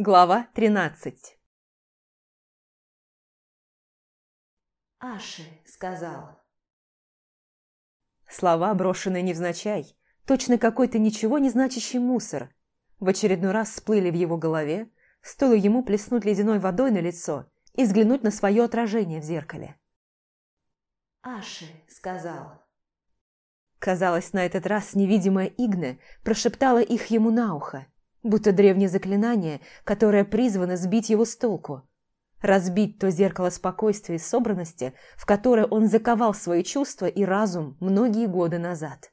Глава 13 Аши сказал. Слова, брошенные невзначай, точно какой-то ничего не значащий мусор, в очередной раз всплыли в его голове, стоило ему плеснуть ледяной водой на лицо и взглянуть на свое отражение в зеркале. Аши сказал. Казалось, на этот раз невидимая Игна прошептала их ему на ухо, будто древнее заклинание, которое призвано сбить его с толку. Разбить то зеркало спокойствия и собранности, в которое он заковал свои чувства и разум многие годы назад.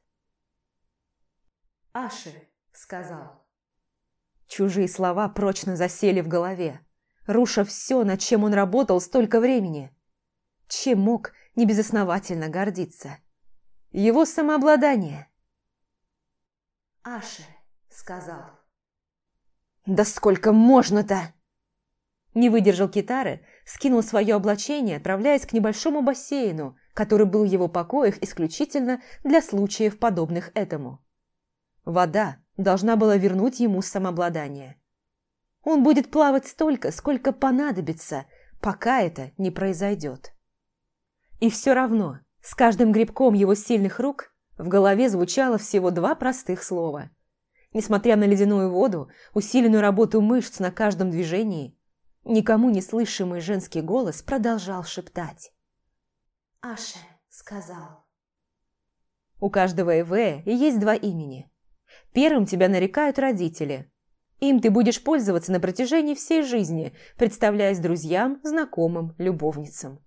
Аши сказал. Чужие слова прочно засели в голове, руша все, над чем он работал столько времени. Чем мог небезосновательно гордиться? Его самообладание. Аши сказал. «Да сколько можно-то?» Не выдержал Китары, скинул свое облачение, отправляясь к небольшому бассейну, который был в его покоях исключительно для случаев, подобных этому. Вода должна была вернуть ему самообладание. Он будет плавать столько, сколько понадобится, пока это не произойдет. И все равно, с каждым грибком его сильных рук в голове звучало всего два простых слова. Несмотря на ледяную воду, усиленную работу мышц на каждом движении, никому не слышимый женский голос продолжал шептать. Аше сказал. У каждого ЭВ есть два имени. Первым тебя нарекают родители. Им ты будешь пользоваться на протяжении всей жизни, представляясь друзьям, знакомым, любовницам.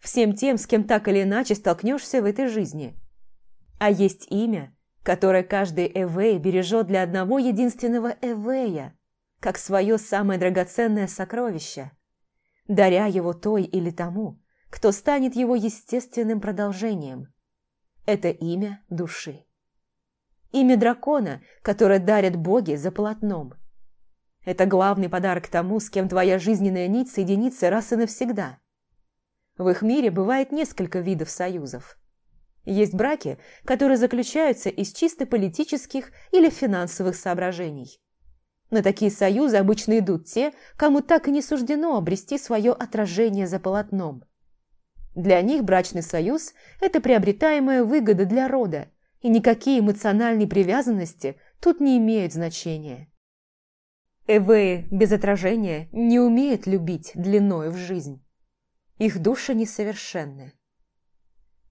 Всем тем, с кем так или иначе столкнешься в этой жизни. А есть имя, которое каждый Эвей бережет для одного единственного Эвея, как свое самое драгоценное сокровище, даря его той или тому, кто станет его естественным продолжением. Это имя души. Имя дракона, которое дарят боги за полотном. Это главный подарок тому, с кем твоя жизненная нить соединится раз и навсегда. В их мире бывает несколько видов союзов. Есть браки, которые заключаются из чисто политических или финансовых соображений. На такие союзы обычно идут те, кому так и не суждено обрести свое отражение за полотном. Для них брачный союз – это приобретаемая выгода для рода, и никакие эмоциональные привязанности тут не имеют значения. Эвеи без отражения не умеют любить длиною в жизнь. Их души несовершенны.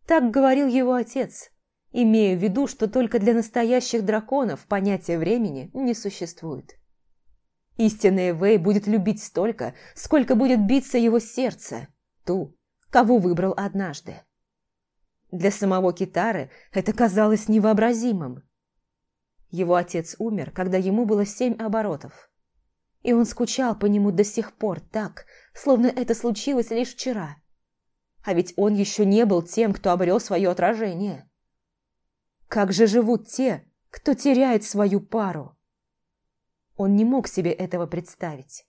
Так говорил его отец, имея в виду, что только для настоящих драконов понятия времени не существует. Истинный Эвей будет любить столько, сколько будет биться его сердце, ту, кого выбрал однажды. Для самого Китары это казалось невообразимым. Его отец умер, когда ему было семь оборотов. И он скучал по нему до сих пор так, словно это случилось лишь вчера. А ведь он еще не был тем, кто обрел свое отражение. Как же живут те, кто теряет свою пару? Он не мог себе этого представить.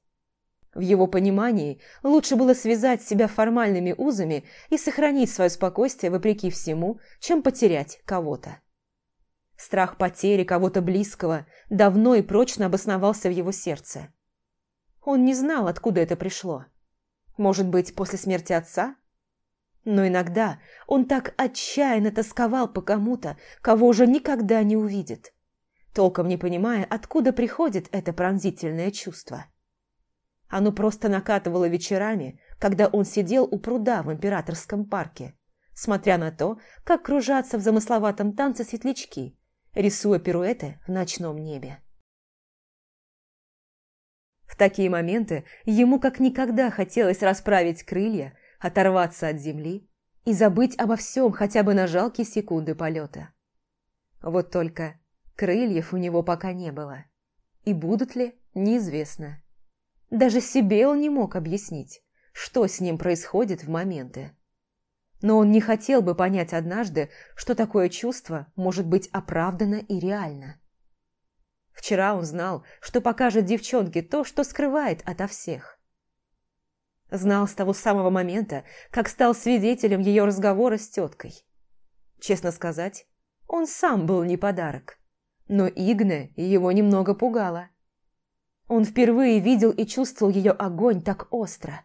В его понимании лучше было связать себя формальными узами и сохранить свое спокойствие вопреки всему, чем потерять кого-то. Страх потери кого-то близкого давно и прочно обосновался в его сердце. Он не знал, откуда это пришло. Может быть, после смерти отца? Но иногда он так отчаянно тосковал по кому-то, кого уже никогда не увидит, толком не понимая, откуда приходит это пронзительное чувство. Оно просто накатывало вечерами, когда он сидел у пруда в императорском парке, смотря на то, как кружатся в замысловатом танце светлячки, рисуя пируэты в ночном небе. В такие моменты ему как никогда хотелось расправить крылья, оторваться от земли и забыть обо всем хотя бы на жалкие секунды полета. Вот только крыльев у него пока не было. И будут ли, неизвестно. Даже себе он не мог объяснить, что с ним происходит в моменты. Но он не хотел бы понять однажды, что такое чувство может быть оправдано и реально. Вчера он знал, что покажет девчонке то, что скрывает ото всех. Знал с того самого момента, как стал свидетелем ее разговора с теткой. Честно сказать, он сам был не подарок, но Игне его немного пугало. Он впервые видел и чувствовал ее огонь так остро.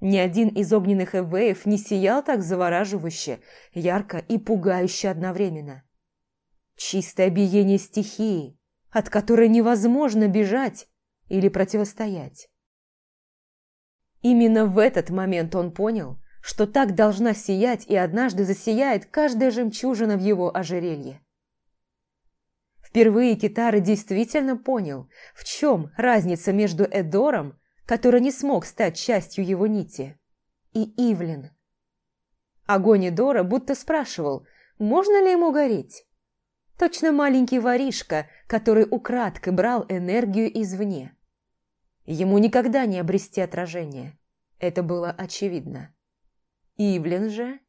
Ни один из огненных эвеев не сиял так завораживающе, ярко и пугающе одновременно. Чистое биение стихии, от которой невозможно бежать или противостоять. Именно в этот момент он понял, что так должна сиять и однажды засияет каждая жемчужина в его ожерелье. Впервые Китара действительно понял, в чем разница между Эдором, который не смог стать частью его нити, и Ивлин. Огонь Эдора будто спрашивал, можно ли ему гореть. Точно маленький воришка, который украдкой брал энергию извне. Ему никогда не обрести отражение. Это было очевидно. Ивлин же...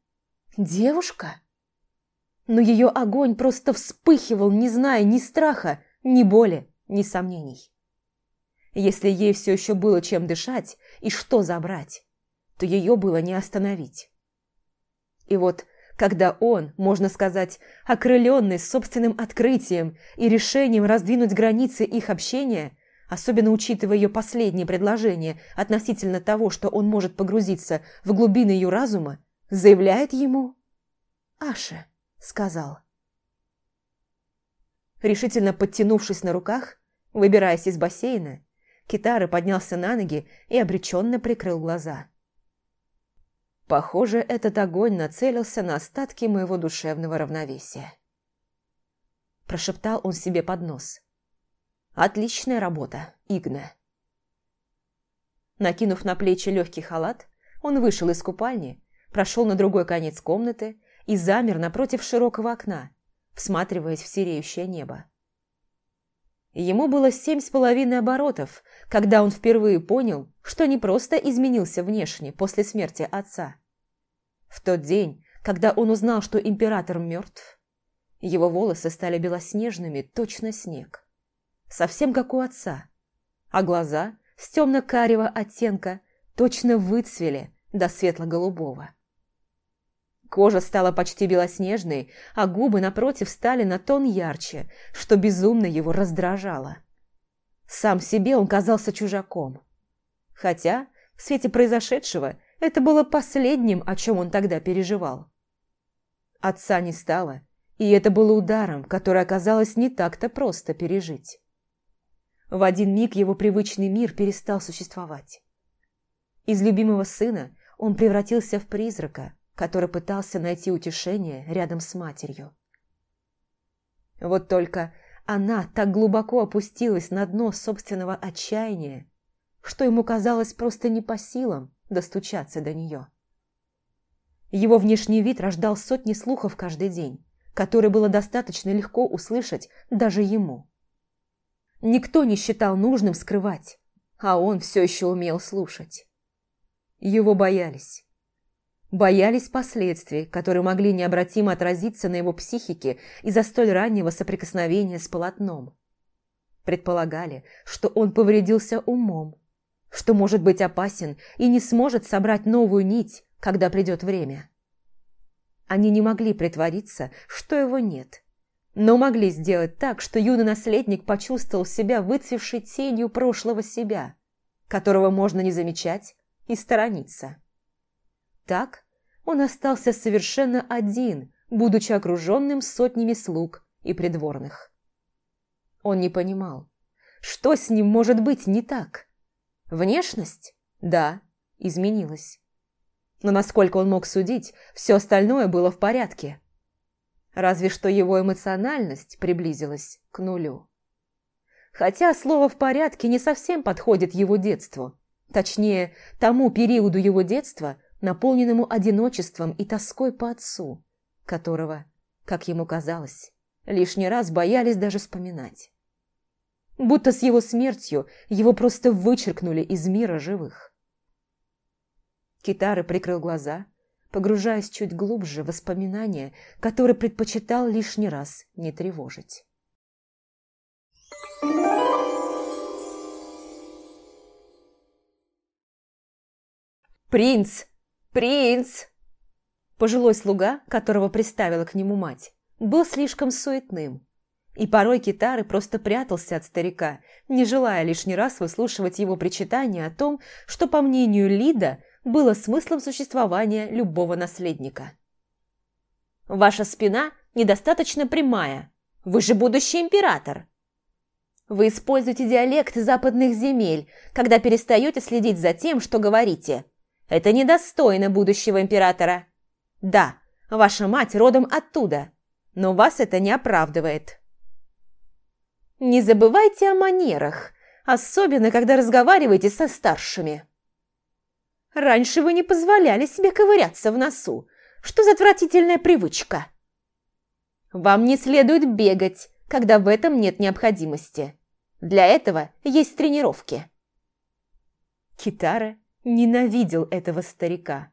Девушка? но ее огонь просто вспыхивал, не зная ни страха, ни боли, ни сомнений. Если ей все еще было чем дышать и что забрать, то ее было не остановить. И вот, когда он, можно сказать, окрыленный собственным открытием и решением раздвинуть границы их общения, особенно учитывая ее последнее предложение относительно того, что он может погрузиться в глубины ее разума, заявляет ему «Аша» сказал. Решительно подтянувшись на руках, выбираясь из бассейна, Китара поднялся на ноги и обреченно прикрыл глаза. Похоже, этот огонь нацелился на остатки моего душевного равновесия. Прошептал он себе под нос. «Отличная работа, Игна». Накинув на плечи легкий халат, он вышел из купальни, прошел на другой конец комнаты и замер напротив широкого окна, всматриваясь в сереющее небо. Ему было семь с половиной оборотов, когда он впервые понял, что не просто изменился внешне после смерти отца. В тот день, когда он узнал, что император мертв, его волосы стали белоснежными, точно снег. Совсем как у отца. А глаза с темно-карего оттенка точно выцвели до светло-голубого. Кожа стала почти белоснежной, а губы напротив стали на тон ярче, что безумно его раздражало. Сам себе он казался чужаком. Хотя, в свете произошедшего, это было последним, о чем он тогда переживал. Отца не стало, и это было ударом, который оказалось не так-то просто пережить. В один миг его привычный мир перестал существовать. Из любимого сына он превратился в призрака, который пытался найти утешение рядом с матерью. Вот только она так глубоко опустилась на дно собственного отчаяния, что ему казалось просто не по силам достучаться до нее. Его внешний вид рождал сотни слухов каждый день, которые было достаточно легко услышать даже ему. Никто не считал нужным скрывать, а он все еще умел слушать. Его боялись. Боялись последствий, которые могли необратимо отразиться на его психике из-за столь раннего соприкосновения с полотном. Предполагали, что он повредился умом, что может быть опасен и не сможет собрать новую нить, когда придет время. Они не могли притвориться, что его нет, но могли сделать так, что юный наследник почувствовал себя выцвевшей тенью прошлого себя, которого можно не замечать и сторониться. Так он остался совершенно один, будучи окруженным сотнями слуг и придворных. Он не понимал, что с ним может быть не так. Внешность, да, изменилась. Но насколько он мог судить, все остальное было в порядке. Разве что его эмоциональность приблизилась к нулю. Хотя слово «в порядке» не совсем подходит его детству. Точнее, тому периоду его детства, наполненному одиночеством и тоской по отцу, которого, как ему казалось, лишний раз боялись даже вспоминать. Будто с его смертью его просто вычеркнули из мира живых. Китары прикрыл глаза, погружаясь чуть глубже в воспоминания, которые предпочитал лишний раз не тревожить. «Принц!» «Принц!» Пожилой слуга, которого приставила к нему мать, был слишком суетным. И порой Китары просто прятался от старика, не желая лишний раз выслушивать его причитания о том, что, по мнению Лида, было смыслом существования любого наследника. «Ваша спина недостаточно прямая. Вы же будущий император!» Вы используете диалект западных земель, когда перестаете следить за тем, что говорите. Это недостойно будущего императора. Да, ваша мать родом оттуда, но вас это не оправдывает. Не забывайте о манерах, особенно когда разговариваете со старшими. Раньше вы не позволяли себе ковыряться в носу. Что за отвратительная привычка? Вам не следует бегать, когда в этом нет необходимости. Для этого есть тренировки. Китара ненавидел этого старика.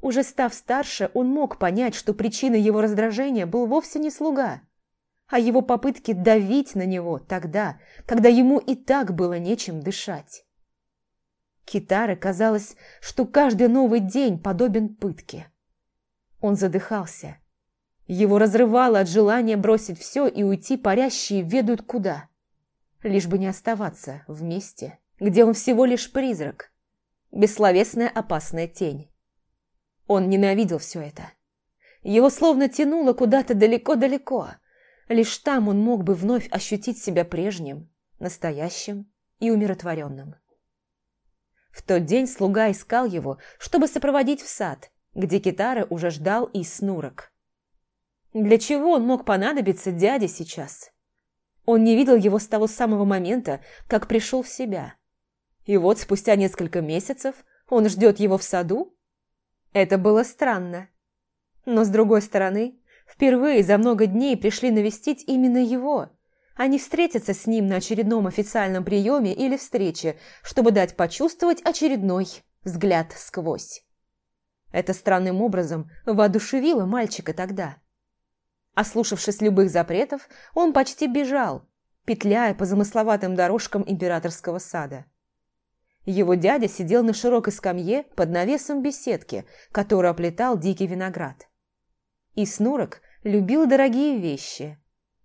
Уже став старше, он мог понять, что причиной его раздражения был вовсе не слуга, а его попытки давить на него тогда, когда ему и так было нечем дышать. Китаре казалось, что каждый новый день подобен пытке. Он задыхался. Его разрывало от желания бросить все и уйти парящие ведают куда. Лишь бы не оставаться в месте, где он всего лишь призрак, бессловесная опасная тень. Он ненавидел все это. Его словно тянуло куда-то далеко-далеко. Лишь там он мог бы вновь ощутить себя прежним, настоящим и умиротворенным. В тот день слуга искал его, чтобы сопроводить в сад, где Китара уже ждал и снурок. Для чего он мог понадобиться дяде сейчас? Он не видел его с того самого момента, как пришел в себя. И вот спустя несколько месяцев он ждет его в саду? Это было странно. Но с другой стороны, впервые за много дней пришли навестить именно его, не встретиться с ним на очередном официальном приеме или встрече, чтобы дать почувствовать очередной взгляд сквозь. Это странным образом воодушевило мальчика тогда. Ослушавшись любых запретов, он почти бежал, петляя по замысловатым дорожкам императорского сада. Его дядя сидел на широкой скамье под навесом беседки, которую оплетал дикий виноград. И Снурок любил дорогие вещи.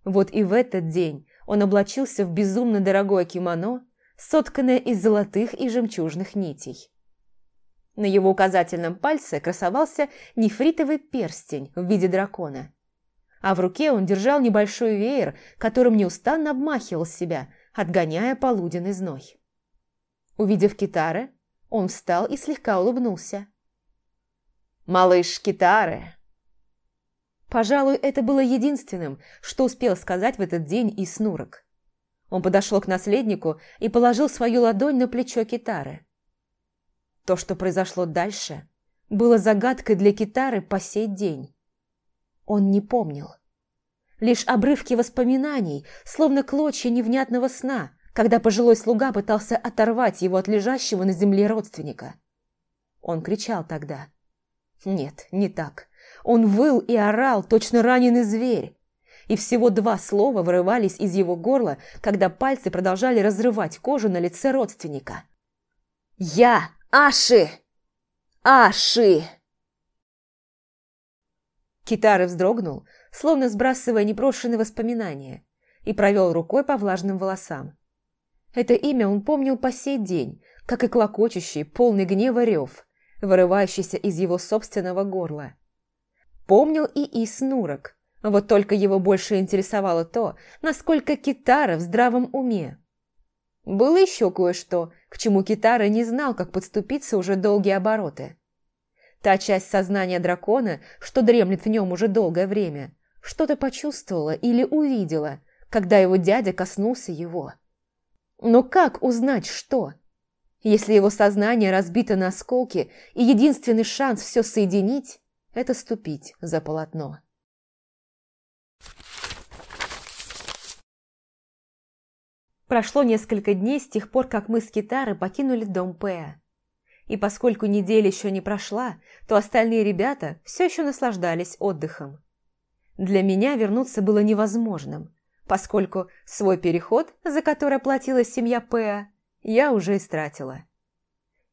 Вот и в этот день он облачился в безумно дорогое кимоно, сотканное из золотых и жемчужных нитей. На его указательном пальце красовался нефритовый перстень в виде дракона. А в руке он держал небольшой веер, которым неустанно обмахивал себя, отгоняя полуденный зной. Увидев Китары, он встал и слегка улыбнулся. «Малыш Китары!» Пожалуй, это было единственным, что успел сказать в этот день и Снурок. Он подошел к наследнику и положил свою ладонь на плечо Китары. То, что произошло дальше, было загадкой для Китары по сей день. Он не помнил. Лишь обрывки воспоминаний, словно клочья невнятного сна, когда пожилой слуга пытался оторвать его от лежащего на земле родственника. Он кричал тогда. Нет, не так. Он выл и орал, точно раненый зверь. И всего два слова вырывались из его горла, когда пальцы продолжали разрывать кожу на лице родственника. «Я Аши! Аши!» Китары вздрогнул, словно сбрасывая непрошенные воспоминания, и провел рукой по влажным волосам. Это имя он помнил по сей день, как и клокочущий, полный гнева рев, вырывающийся из его собственного горла. Помнил и Иснурок, вот только его больше интересовало то, насколько Китара в здравом уме. Было еще кое-что, к чему Китара не знал, как подступиться уже долгие обороты. Та часть сознания дракона, что дремлет в нем уже долгое время, что-то почувствовала или увидела, когда его дядя коснулся его. Но как узнать, что? Если его сознание разбито на осколки, и единственный шанс все соединить – это ступить за полотно. Прошло несколько дней с тех пор, как мы с Китары покинули дом Пэя. И поскольку неделя еще не прошла, то остальные ребята все еще наслаждались отдыхом. Для меня вернуться было невозможным, поскольку свой переход, за который оплатила семья Пэа, я уже истратила.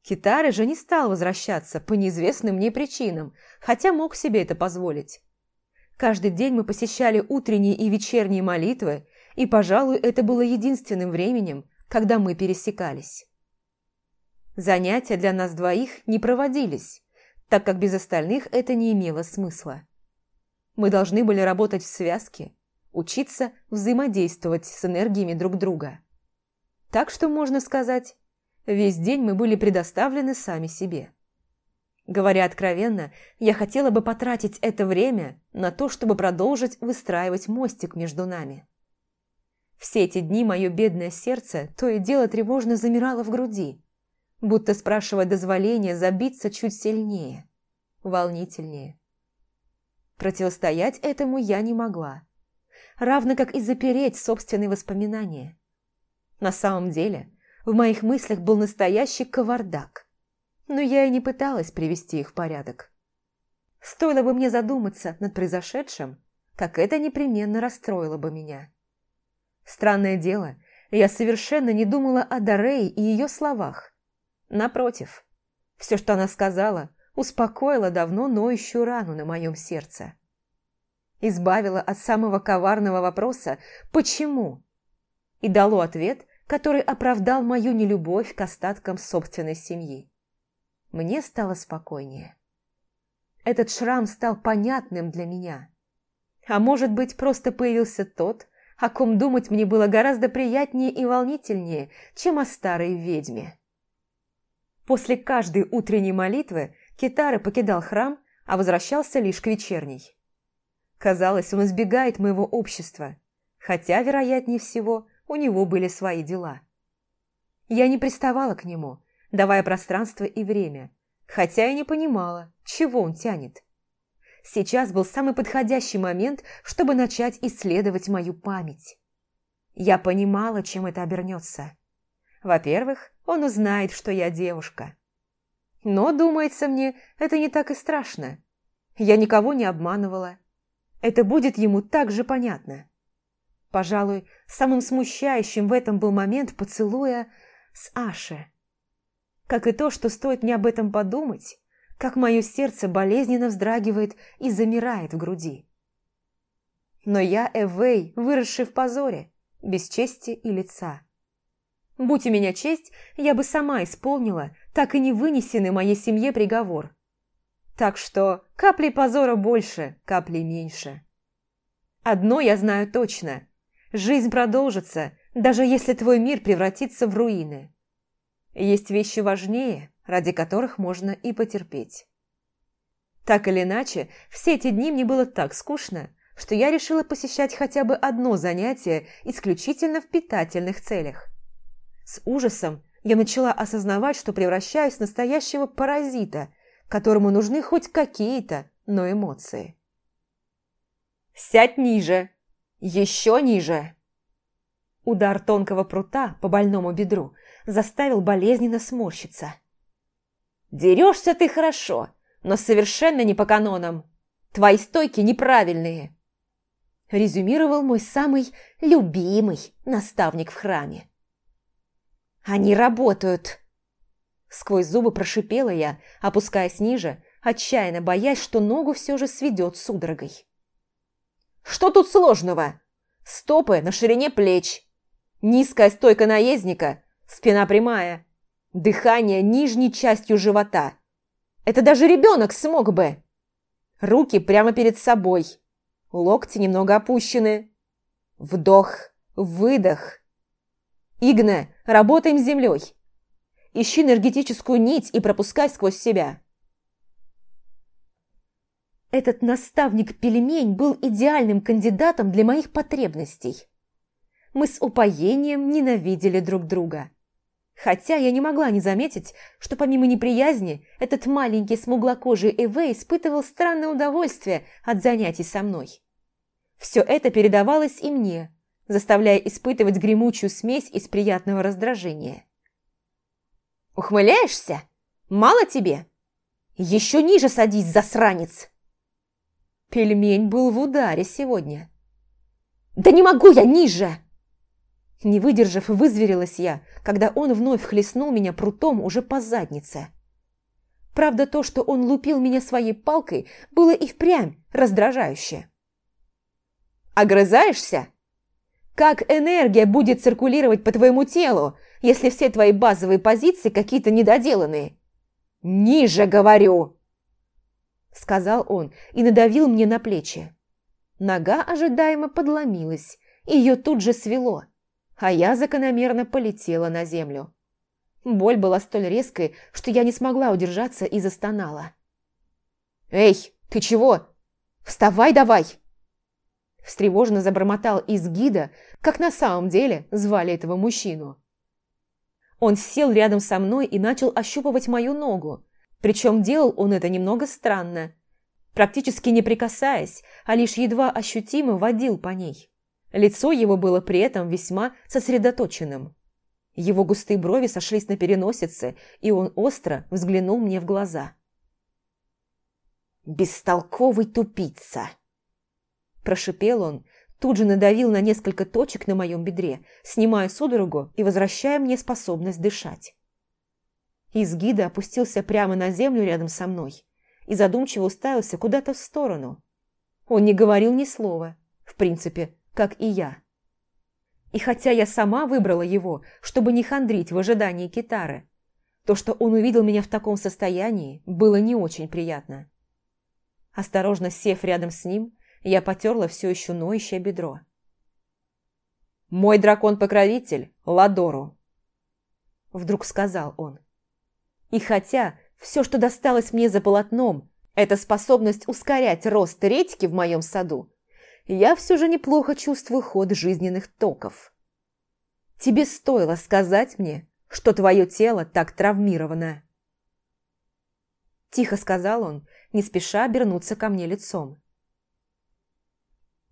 Китары же не стал возвращаться по неизвестным мне причинам, хотя мог себе это позволить. Каждый день мы посещали утренние и вечерние молитвы, и, пожалуй, это было единственным временем, когда мы пересекались. Занятия для нас двоих не проводились, так как без остальных это не имело смысла. Мы должны были работать в связке, учиться взаимодействовать с энергиями друг друга. Так что, можно сказать, весь день мы были предоставлены сами себе. Говоря откровенно, я хотела бы потратить это время на то, чтобы продолжить выстраивать мостик между нами. Все эти дни мое бедное сердце то и дело тревожно замирало в груди, будто спрашивая дозволения забиться чуть сильнее, волнительнее. Противостоять этому я не могла, равно как и запереть собственные воспоминания. На самом деле, в моих мыслях был настоящий кавардак но я и не пыталась привести их в порядок. Стоило бы мне задуматься над произошедшим, как это непременно расстроило бы меня. Странное дело, я совершенно не думала о Дарее и ее словах. Напротив, все, что она сказала, успокоило давно ноющую рану на моем сердце. Избавило от самого коварного вопроса «почему?» и дало ответ, который оправдал мою нелюбовь к остаткам собственной семьи. Мне стало спокойнее. Этот шрам стал понятным для меня. А может быть, просто появился тот, о ком думать мне было гораздо приятнее и волнительнее, чем о старой ведьме. После каждой утренней молитвы Китара покидал храм, а возвращался лишь к вечерней. Казалось, он избегает моего общества, хотя, вероятнее всего, у него были свои дела. Я не приставала к нему, давая пространство и время, хотя и не понимала, чего он тянет. Сейчас был самый подходящий момент, чтобы начать исследовать мою память. Я понимала, чем это обернется. Во-первых, он узнает, что я девушка. Но, думается мне, это не так и страшно. Я никого не обманывала. Это будет ему так же понятно. Пожалуй, самым смущающим в этом был момент поцелуя с Аше как и то, что стоит мне об этом подумать, как мое сердце болезненно вздрагивает и замирает в груди. Но я Эвей, выросший в позоре, без чести и лица. Будь у меня честь, я бы сама исполнила так и не вынесенный моей семье приговор. Так что капли позора больше, капли меньше. Одно я знаю точно. Жизнь продолжится, даже если твой мир превратится в руины. Есть вещи важнее, ради которых можно и потерпеть. Так или иначе, все эти дни мне было так скучно, что я решила посещать хотя бы одно занятие исключительно в питательных целях. С ужасом я начала осознавать, что превращаюсь в настоящего паразита, которому нужны хоть какие-то, но эмоции. «Сядь ниже! Еще ниже!» Удар тонкого прута по больному бедру заставил болезненно сморщиться. «Дерешься ты хорошо, но совершенно не по канонам. Твои стойки неправильные», – резюмировал мой самый любимый наставник в храме. «Они работают!» Сквозь зубы прошипела я, опускаясь ниже, отчаянно боясь, что ногу все же сведет судорогой. «Что тут сложного? Стопы на ширине плеч, Низкая стойка наездника, спина прямая, дыхание нижней частью живота. Это даже ребенок смог бы. Руки прямо перед собой, локти немного опущены. Вдох, выдох. Игне, работаем с землей. Ищи энергетическую нить и пропускай сквозь себя. Этот наставник-пельмень был идеальным кандидатом для моих потребностей мы с упоением ненавидели друг друга. Хотя я не могла не заметить, что помимо неприязни, этот маленький смуглокожий Эве испытывал странное удовольствие от занятий со мной. Все это передавалось и мне, заставляя испытывать гремучую смесь из приятного раздражения. «Ухмыляешься? Мало тебе? Еще ниже садись, засранец!» Пельмень был в ударе сегодня. «Да не могу я ниже!» Не выдержав, вызверилась я, когда он вновь хлестнул меня прутом уже по заднице. Правда, то, что он лупил меня своей палкой, было и впрямь раздражающе. Огрызаешься? Как энергия будет циркулировать по твоему телу, если все твои базовые позиции какие-то недоделанные? Ниже, говорю!» Сказал он и надавил мне на плечи. Нога ожидаемо подломилась, ее тут же свело, а я закономерно полетела на землю. Боль была столь резкой, что я не смогла удержаться и застонала. «Эй, ты чего? Вставай давай!» Встревоженно забормотал из гида, как на самом деле звали этого мужчину. Он сел рядом со мной и начал ощупывать мою ногу, причем делал он это немного странно, практически не прикасаясь, а лишь едва ощутимо водил по ней. Лицо его было при этом весьма сосредоточенным. Его густые брови сошлись на переносице, и он остро взглянул мне в глаза. «Бестолковый тупица!» Прошипел он, тут же надавил на несколько точек на моем бедре, снимая судорогу и возвращая мне способность дышать. Изгида опустился прямо на землю рядом со мной и задумчиво уставился куда-то в сторону. Он не говорил ни слова, в принципе, как и я. И хотя я сама выбрала его, чтобы не хандрить в ожидании китары, то, что он увидел меня в таком состоянии, было не очень приятно. Осторожно сев рядом с ним, я потерла все еще ноющее бедро. «Мой дракон-покровитель – Ладору», – вдруг сказал он. И хотя все, что досталось мне за полотном, это способность ускорять рост редьки в моем саду, я все же неплохо чувствую ход жизненных токов. Тебе стоило сказать мне, что твое тело так травмировано. Тихо сказал он, не спеша обернуться ко мне лицом.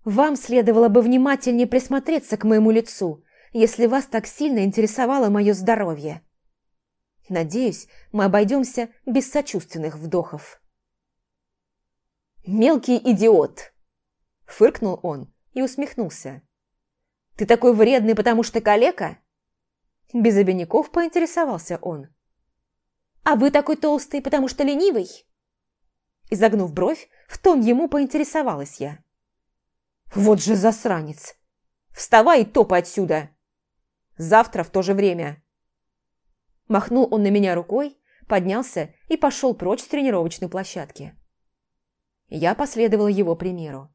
Вам следовало бы внимательнее присмотреться к моему лицу, если вас так сильно интересовало мое здоровье. Надеюсь, мы обойдемся без сочувственных вдохов. «Мелкий идиот!» Фыркнул он и усмехнулся. «Ты такой вредный, потому что калека?» Без обиняков поинтересовался он. «А вы такой толстый, потому что ленивый?» Изогнув бровь, в тон ему поинтересовалась я. «Вот же засранец! Вставай и топай отсюда! Завтра в то же время!» Махнул он на меня рукой, поднялся и пошел прочь с тренировочной площадки. Я последовала его примеру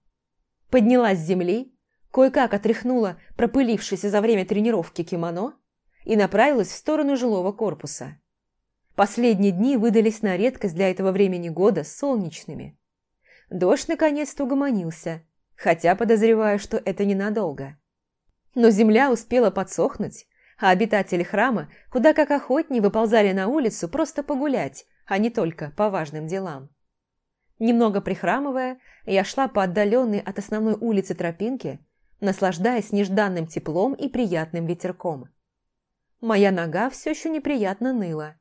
поднялась с земли, кое-как отряхнула пропылившееся за время тренировки кимоно и направилась в сторону жилого корпуса. Последние дни выдались на редкость для этого времени года солнечными. Дождь наконец-то угомонился, хотя подозреваю, что это ненадолго. Но земля успела подсохнуть, а обитатели храма куда как охотнее выползали на улицу просто погулять, а не только по важным делам. Немного прихрамывая, я шла по отдаленной от основной улицы тропинке, наслаждаясь нежданным теплом и приятным ветерком. Моя нога все еще неприятно ныла.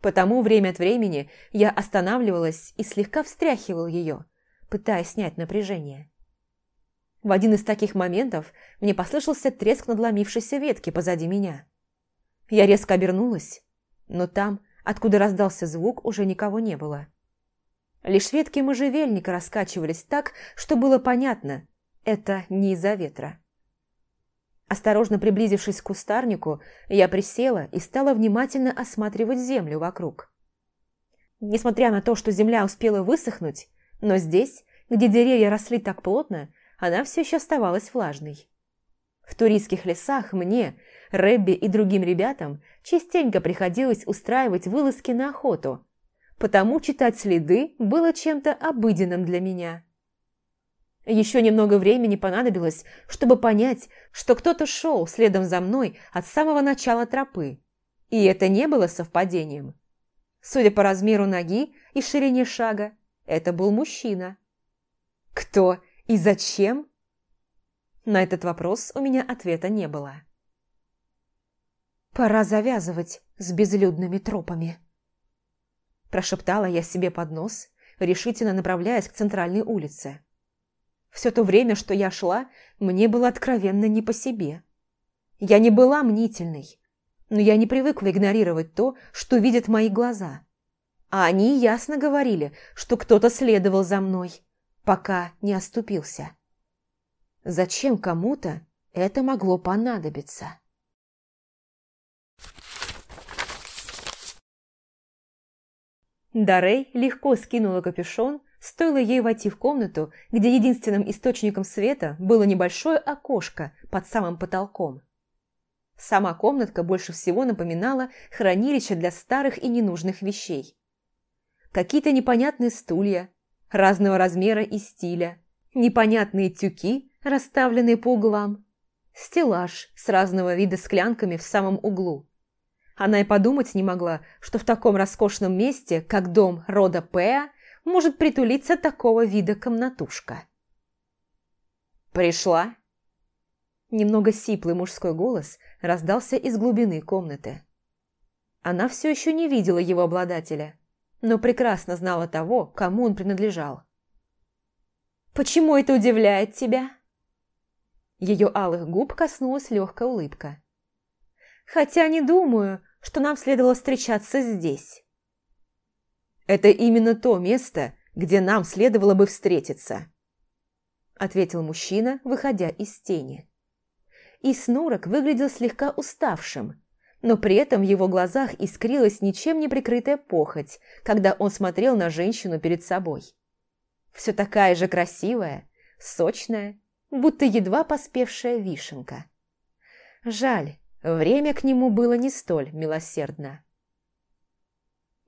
Потому время от времени я останавливалась и слегка встряхивал ее, пытаясь снять напряжение. В один из таких моментов мне послышался треск надломившейся ветки позади меня. Я резко обернулась, но там, откуда раздался звук, уже никого не было. Лишь ветки можжевельника раскачивались так, что было понятно – это не из-за ветра. Осторожно приблизившись к кустарнику, я присела и стала внимательно осматривать землю вокруг. Несмотря на то, что земля успела высохнуть, но здесь, где деревья росли так плотно, она все еще оставалась влажной. В туристских лесах мне, Рэбби и другим ребятам частенько приходилось устраивать вылазки на охоту, потому читать следы было чем-то обыденным для меня. Еще немного времени понадобилось, чтобы понять, что кто-то шел следом за мной от самого начала тропы, и это не было совпадением. Судя по размеру ноги и ширине шага, это был мужчина. Кто и зачем? На этот вопрос у меня ответа не было. «Пора завязывать с безлюдными тропами», Прошептала я себе под нос, решительно направляясь к центральной улице. Все то время, что я шла, мне было откровенно не по себе. Я не была мнительной, но я не привыкла игнорировать то, что видят мои глаза. А они ясно говорили, что кто-то следовал за мной, пока не оступился. Зачем кому-то это могло понадобиться? Дарей легко скинула капюшон, стоило ей войти в комнату, где единственным источником света было небольшое окошко под самым потолком. Сама комнатка больше всего напоминала хранилище для старых и ненужных вещей. Какие-то непонятные стулья, разного размера и стиля, непонятные тюки, расставленные по углам, стеллаж с разного вида склянками в самом углу. Она и подумать не могла, что в таком роскошном месте, как дом рода Пэа, может притулиться такого вида комнатушка. «Пришла?» Немного сиплый мужской голос раздался из глубины комнаты. Она все еще не видела его обладателя, но прекрасно знала того, кому он принадлежал. «Почему это удивляет тебя?» Ее алых губ коснулась легкая улыбка. «Хотя не думаю, что нам следовало встречаться здесь». «Это именно то место, где нам следовало бы встретиться», ответил мужчина, выходя из тени. И Снурок выглядел слегка уставшим, но при этом в его глазах искрилась ничем не прикрытая похоть, когда он смотрел на женщину перед собой. Все такая же красивая, сочная, будто едва поспевшая вишенка. Жаль, время к нему было не столь милосердно.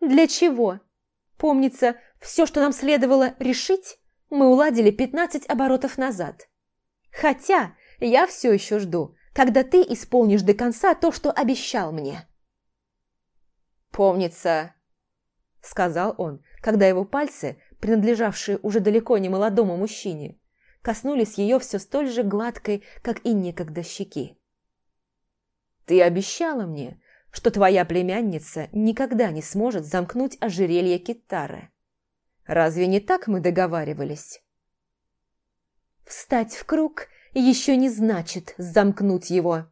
«Для чего? Помнится, все, что нам следовало решить, мы уладили пятнадцать оборотов назад. Хотя я все еще жду, когда ты исполнишь до конца то, что обещал мне». «Помнится», — сказал он, когда его пальцы, принадлежавшие уже далеко не молодому мужчине, коснулись ее все столь же гладкой, как и некогда щеки. «Ты обещала мне, что твоя племянница никогда не сможет замкнуть ожерелье Китары. Разве не так мы договаривались?» «Встать в круг еще не значит замкнуть его»,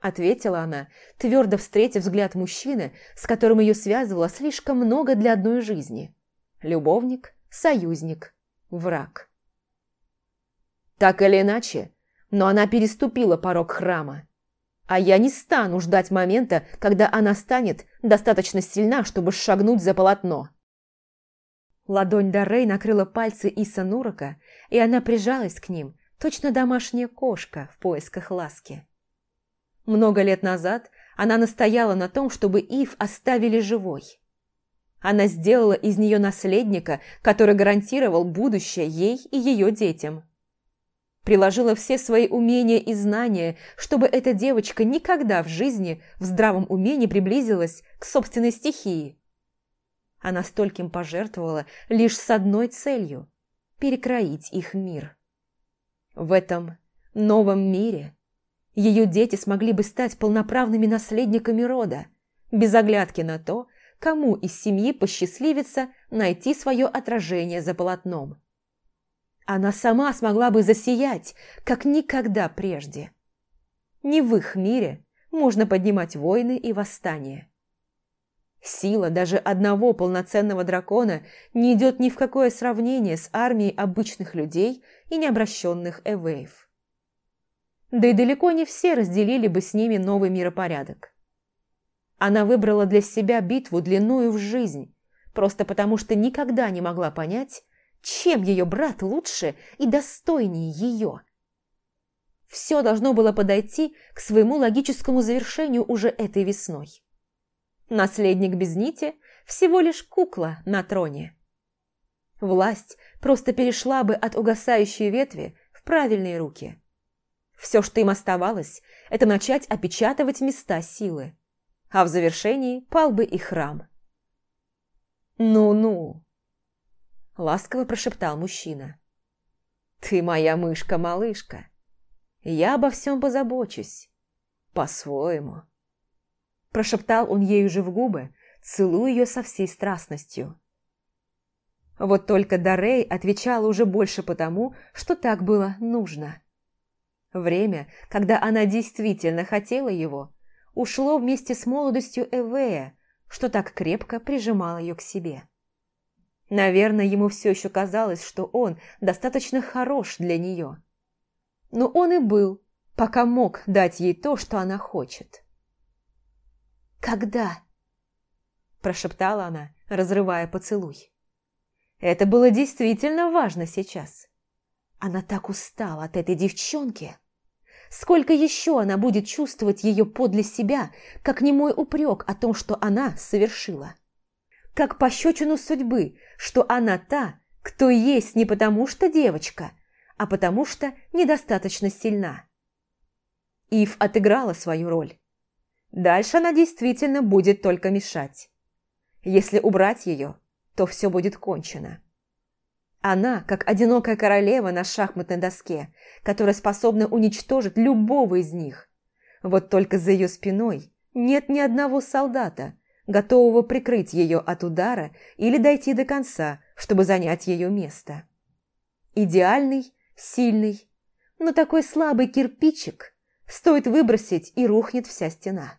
ответила она, твердо встретив взгляд мужчины, с которым ее связывало слишком много для одной жизни. Любовник, союзник, враг. Так или иначе, но она переступила порог храма. А я не стану ждать момента, когда она станет достаточно сильна, чтобы шагнуть за полотно. Ладонь Даррей накрыла пальцы Иса Нурока, и она прижалась к ним, точно домашняя кошка в поисках ласки. Много лет назад она настояла на том, чтобы Ив оставили живой. Она сделала из нее наследника, который гарантировал будущее ей и ее детям. Приложила все свои умения и знания, чтобы эта девочка никогда в жизни в здравом уме не приблизилась к собственной стихии. Она стольким пожертвовала лишь с одной целью – перекроить их мир. В этом новом мире ее дети смогли бы стать полноправными наследниками рода, без оглядки на то, кому из семьи посчастливится найти свое отражение за полотном. Она сама смогла бы засиять, как никогда прежде. Не в их мире можно поднимать войны и восстания. Сила даже одного полноценного дракона не идет ни в какое сравнение с армией обычных людей и необращенных эвейв. Да и далеко не все разделили бы с ними новый миропорядок. Она выбрала для себя битву длиною в жизнь, просто потому что никогда не могла понять, чем ее брат лучше и достойнее ее? Все должно было подойти к своему логическому завершению уже этой весной. Наследник без нити – всего лишь кукла на троне. Власть просто перешла бы от угасающей ветви в правильные руки. Все, что им оставалось, это начать опечатывать места силы. А в завершении пал бы и храм. «Ну-ну», – ласково прошептал мужчина. «Ты моя мышка-малышка. Я обо всем позабочусь. По-своему». Прошептал он ей уже в губы, целуя ее со всей страстностью. Вот только Дарей отвечала уже больше потому, что так было нужно. Время, когда она действительно хотела его, ушло вместе с молодостью Эвея, что так крепко прижимало ее к себе. Наверное, ему все еще казалось, что он достаточно хорош для нее. но он и был, пока мог дать ей то, что она хочет. «Когда?» – прошептала она, разрывая поцелуй. Это было действительно важно сейчас. Она так устала от этой девчонки. Сколько еще она будет чувствовать ее подле себя, как немой упрек о том, что она совершила? Как пощечину судьбы, что она та, кто есть не потому что девочка, а потому что недостаточно сильна. Ив отыграла свою роль. Дальше она действительно будет только мешать. Если убрать ее, то все будет кончено. Она, как одинокая королева на шахматной доске, которая способна уничтожить любого из них. Вот только за ее спиной нет ни одного солдата, готового прикрыть ее от удара или дойти до конца, чтобы занять ее место. Идеальный, сильный, но такой слабый кирпичик стоит выбросить и рухнет вся стена.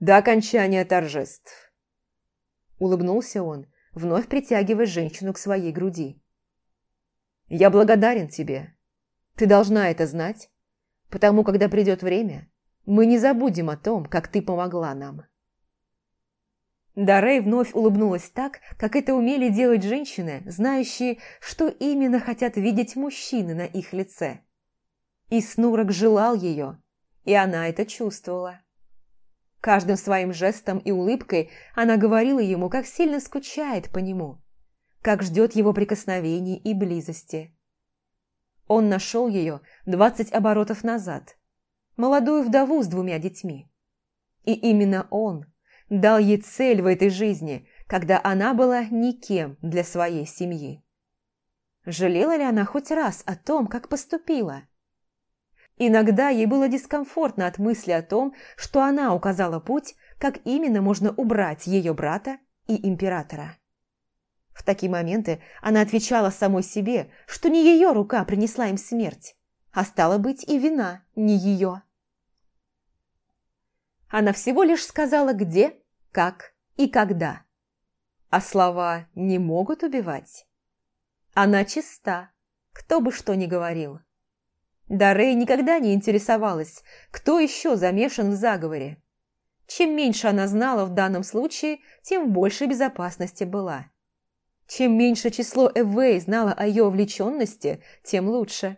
До окончания торжеств. Улыбнулся он, вновь притягивая женщину к своей груди. «Я благодарен тебе. Ты должна это знать, потому когда придет время, мы не забудем о том, как ты помогла нам». Дарей вновь улыбнулась так, как это умели делать женщины, знающие, что именно хотят видеть мужчины на их лице. И Снурок желал ее, и она это чувствовала. Каждым своим жестом и улыбкой она говорила ему, как сильно скучает по нему, как ждет его прикосновений и близости. Он нашел ее двадцать оборотов назад, молодую вдову с двумя детьми. И именно он – дал ей цель в этой жизни, когда она была никем для своей семьи. Жалела ли она хоть раз о том, как поступила? Иногда ей было дискомфортно от мысли о том, что она указала путь, как именно можно убрать ее брата и императора. В такие моменты она отвечала самой себе, что не ее рука принесла им смерть, а стала быть и вина не ее. Она всего лишь сказала где, как и когда. А слова не могут убивать. Она чиста, кто бы что ни говорил. Дарей никогда не интересовалась, кто еще замешан в заговоре. Чем меньше она знала в данном случае, тем в большей безопасности была. Чем меньше число Эвэй знала о ее увлеченности, тем лучше.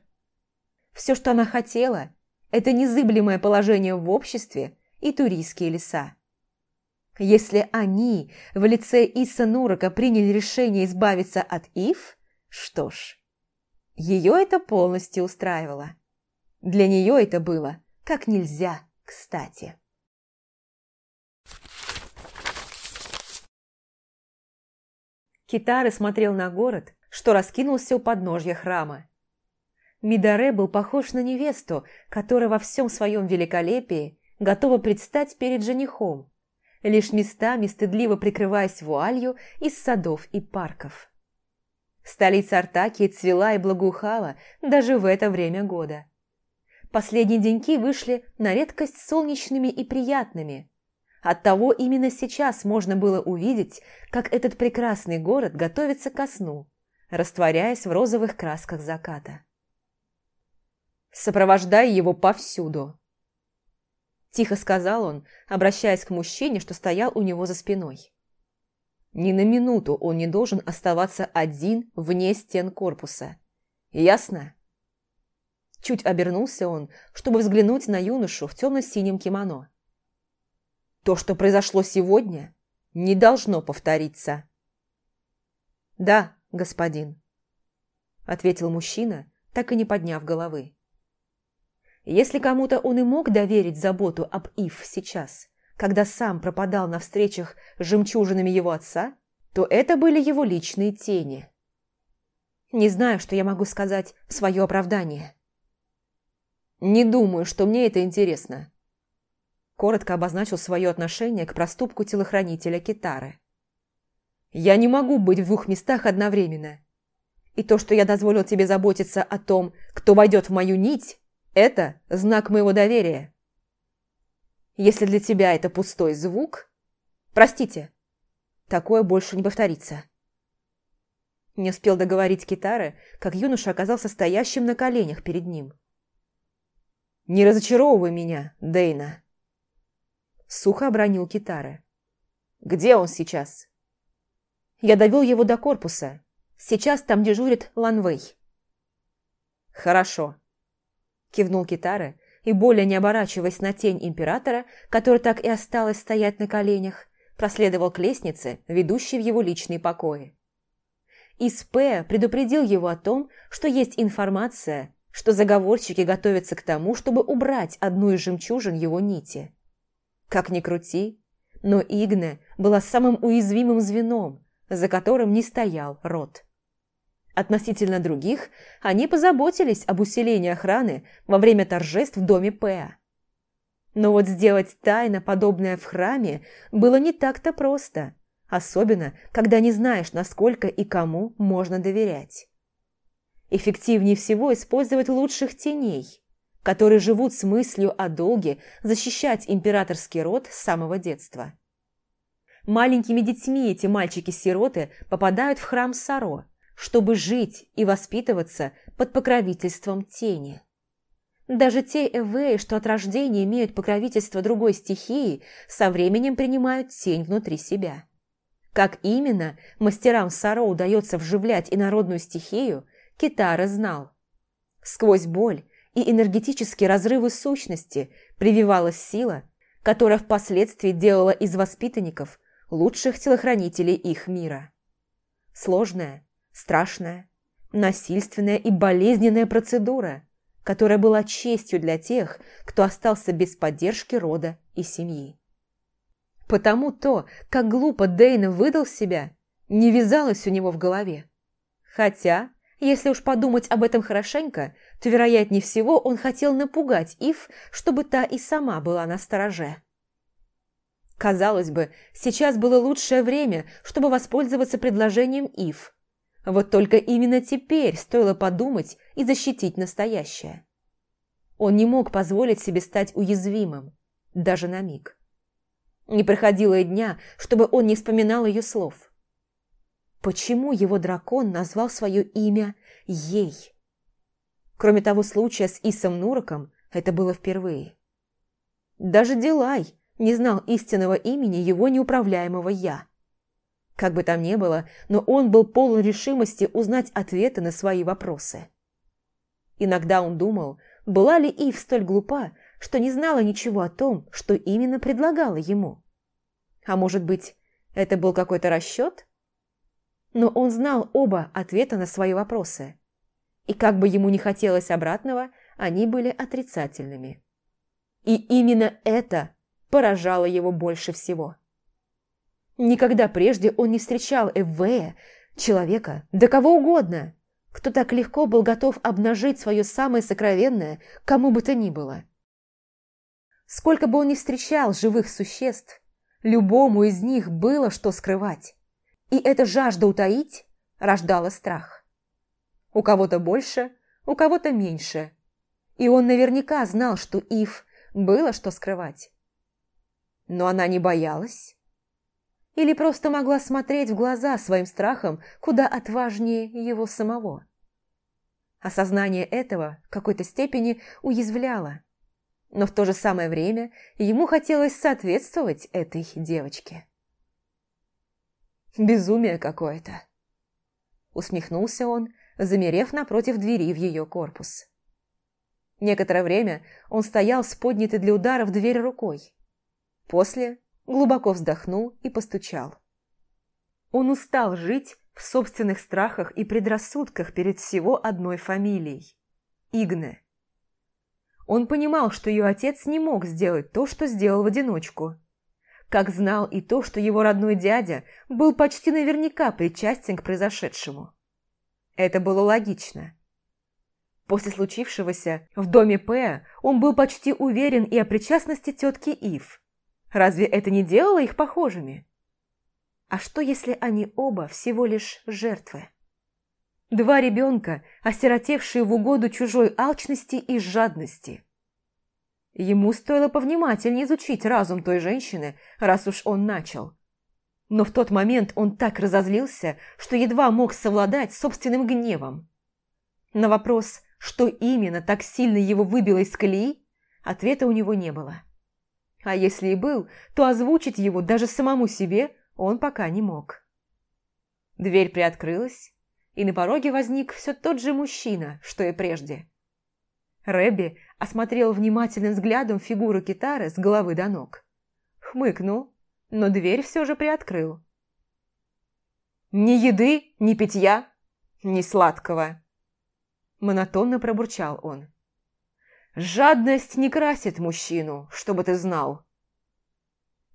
Все, что она хотела, это незыблемое положение в обществе и туристские леса. Если они в лице Иса Нурака приняли решение избавиться от Ив, что ж, ее это полностью устраивало. Для нее это было как нельзя кстати. Китары смотрел на город, что раскинулся у подножья храма. Мидаре был похож на невесту, которая во всем своем великолепии готова предстать перед женихом, лишь местами стыдливо прикрываясь вуалью из садов и парков. Столица Артакии цвела и благоухала даже в это время года. Последние деньки вышли на редкость солнечными и приятными. Оттого именно сейчас можно было увидеть, как этот прекрасный город готовится ко сну, растворяясь в розовых красках заката. «Сопровождай его повсюду», Тихо сказал он, обращаясь к мужчине, что стоял у него за спиной. Ни на минуту он не должен оставаться один вне стен корпуса. Ясно? Чуть обернулся он, чтобы взглянуть на юношу в темно-синем кимоно. То, что произошло сегодня, не должно повториться. «Да, господин», — ответил мужчина, так и не подняв головы. Если кому-то он и мог доверить заботу об Ив сейчас, когда сам пропадал на встречах с жемчужинами его отца, то это были его личные тени. Не знаю, что я могу сказать в свое оправдание. «Не думаю, что мне это интересно», – коротко обозначил свое отношение к проступку телохранителя Китары. «Я не могу быть в двух местах одновременно. И то, что я дозволил тебе заботиться о том, кто войдет в мою нить, это знак моего доверия. Если для тебя это пустой звук... Простите, такое больше не повторится. Не успел договорить Китары, как юноша оказался стоящим на коленях перед ним. «Не разочаровывай меня, Дейна!» Сухо обронил Китары. «Где он сейчас?» «Я довел его до корпуса. Сейчас там дежурит Ланвей». «Хорошо», – кивнул Китары и, более не оборачиваясь на тень императора, которая так и осталась стоять на коленях, проследовал к лестнице, ведущей в его личные покои. ИСП предупредил его о том, что есть информация, что заговорщики готовятся к тому, чтобы убрать одну из жемчужин его нити. Как ни крути, но Игне была самым уязвимым звеном, за которым не стоял род. Относительно других, они позаботились об усилении охраны во время торжеств в доме Пэа. Но вот сделать тайно подобное в храме было не так-то просто, особенно, когда не знаешь, насколько и кому можно доверять. Эффективнее всего использовать лучших теней, которые живут с мыслью о долге защищать императорский род с самого детства. Маленькими детьми эти мальчики-сироты попадают в храм Саро – чтобы жить и воспитываться под покровительством тени. Даже те эвеи, что от рождения имеют покровительство другой стихии, со временем принимают тень внутри себя. Как именно мастерам Саро удается вживлять инородную стихию, Китара знал. Сквозь боль и энергетические разрывы сущности прививалась сила, которая впоследствии делала из воспитанников лучших телохранителей их мира. Сложная, Страшная, насильственная и болезненная процедура, которая была честью для тех, кто остался без поддержки рода и семьи. Потому то, как глупо Дейна выдал себя, не вязалось у него в голове. Хотя, если уж подумать об этом хорошенько, то, вероятнее всего, он хотел напугать Ив, чтобы та и сама была на стороже. Казалось бы, сейчас было лучшее время, чтобы воспользоваться предложением Ив – вот только именно теперь стоило подумать и защитить настоящее. Он не мог позволить себе стать уязвимым, даже на миг. Не проходило и дня, чтобы он не вспоминал ее слов. Почему его дракон назвал свое имя ей? Кроме того случая с Исом Нураком, это было впервые. Даже Дилай не знал истинного имени его неуправляемого «я». Как бы там ни было, но он был полон решимости узнать ответы на свои вопросы. Иногда он думал, была ли Ив столь глупа, что не знала ничего о том, что именно предлагала ему. А может быть, это был какой-то расчет? Но он знал оба ответа на свои вопросы. И как бы ему не хотелось обратного, они были отрицательными. И именно это поражало его больше всего. Никогда прежде он не встречал Эввея, человека, да кого угодно, кто так легко был готов обнажить свое самое сокровенное кому бы то ни было. Сколько бы он ни встречал живых существ, любому из них было что скрывать. И эта жажда утаить рождала страх. У кого-то больше, у кого-то меньше. И он наверняка знал, что Ив было что скрывать. Но она не боялась или просто могла смотреть в глаза своим страхом куда отважнее его самого. Осознание этого в какой-то степени уязвляло, но в то же самое время ему хотелось соответствовать этой девочке. «Безумие какое-то!» Усмехнулся он, замерев напротив двери в ее корпус. Некоторое время он стоял с поднятой для удара в дверь рукой. После глубоко вздохнул и постучал. Он устал жить в собственных страхах и предрассудках перед всего одной фамилией – Игне. Он понимал, что ее отец не мог сделать то, что сделал в одиночку. Как знал и то, что его родной дядя был почти наверняка причастен к произошедшему. Это было логично. После случившегося в доме П он был почти уверен и о причастности тетки Ив – Разве это не делало их похожими? А что, если они оба всего лишь жертвы? Два ребенка, осиротевшие в угоду чужой алчности и жадности. Ему стоило повнимательнее изучить разум той женщины, раз уж он начал. Но в тот момент он так разозлился, что едва мог совладать собственным гневом. На вопрос, что именно так сильно его выбило из колеи, ответа у него не было. А если и был, то озвучить его даже самому себе он пока не мог. Дверь приоткрылась, и на пороге возник все тот же мужчина, что и прежде. Рэбби осмотрел внимательным взглядом фигуру китары с головы до ног. Хмыкнул, но дверь все же приоткрыл. «Ни еды, ни питья, ни сладкого!» Монотонно пробурчал он. «Жадность не красит мужчину, чтобы ты знал!»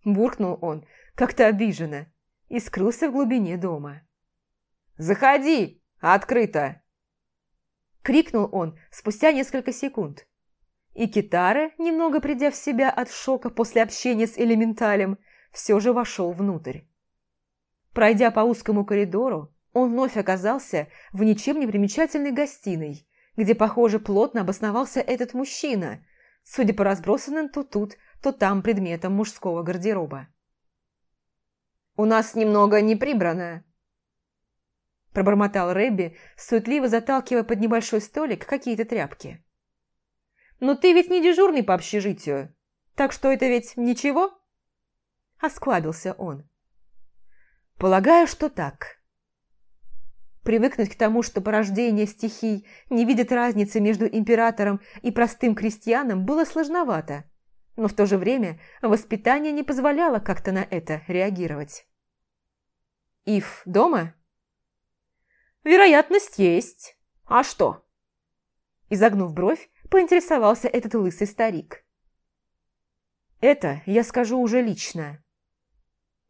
Буркнул он, как-то обиженно, и скрылся в глубине дома. «Заходи! Открыто!» Крикнул он спустя несколько секунд. И Китара, немного придя в себя от шока после общения с элементалем, все же вошел внутрь. Пройдя по узкому коридору, он вновь оказался в ничем не примечательной гостиной, где, похоже, плотно обосновался этот мужчина, судя по разбросанным то тут, то там предметам мужского гардероба. «У нас немного не прибрано», – пробормотал Рэбби, суетливо заталкивая под небольшой столик какие-то тряпки. «Но ты ведь не дежурный по общежитию, так что это ведь ничего?» Осклабился он. «Полагаю, что так». Привыкнуть к тому, что порождение стихий не видит разницы между императором и простым крестьяном, было сложновато, но в то же время воспитание не позволяло как-то на это реагировать. «Ив дома?» «Вероятность есть. А что?» Изогнув бровь, поинтересовался этот лысый старик. «Это я скажу уже лично».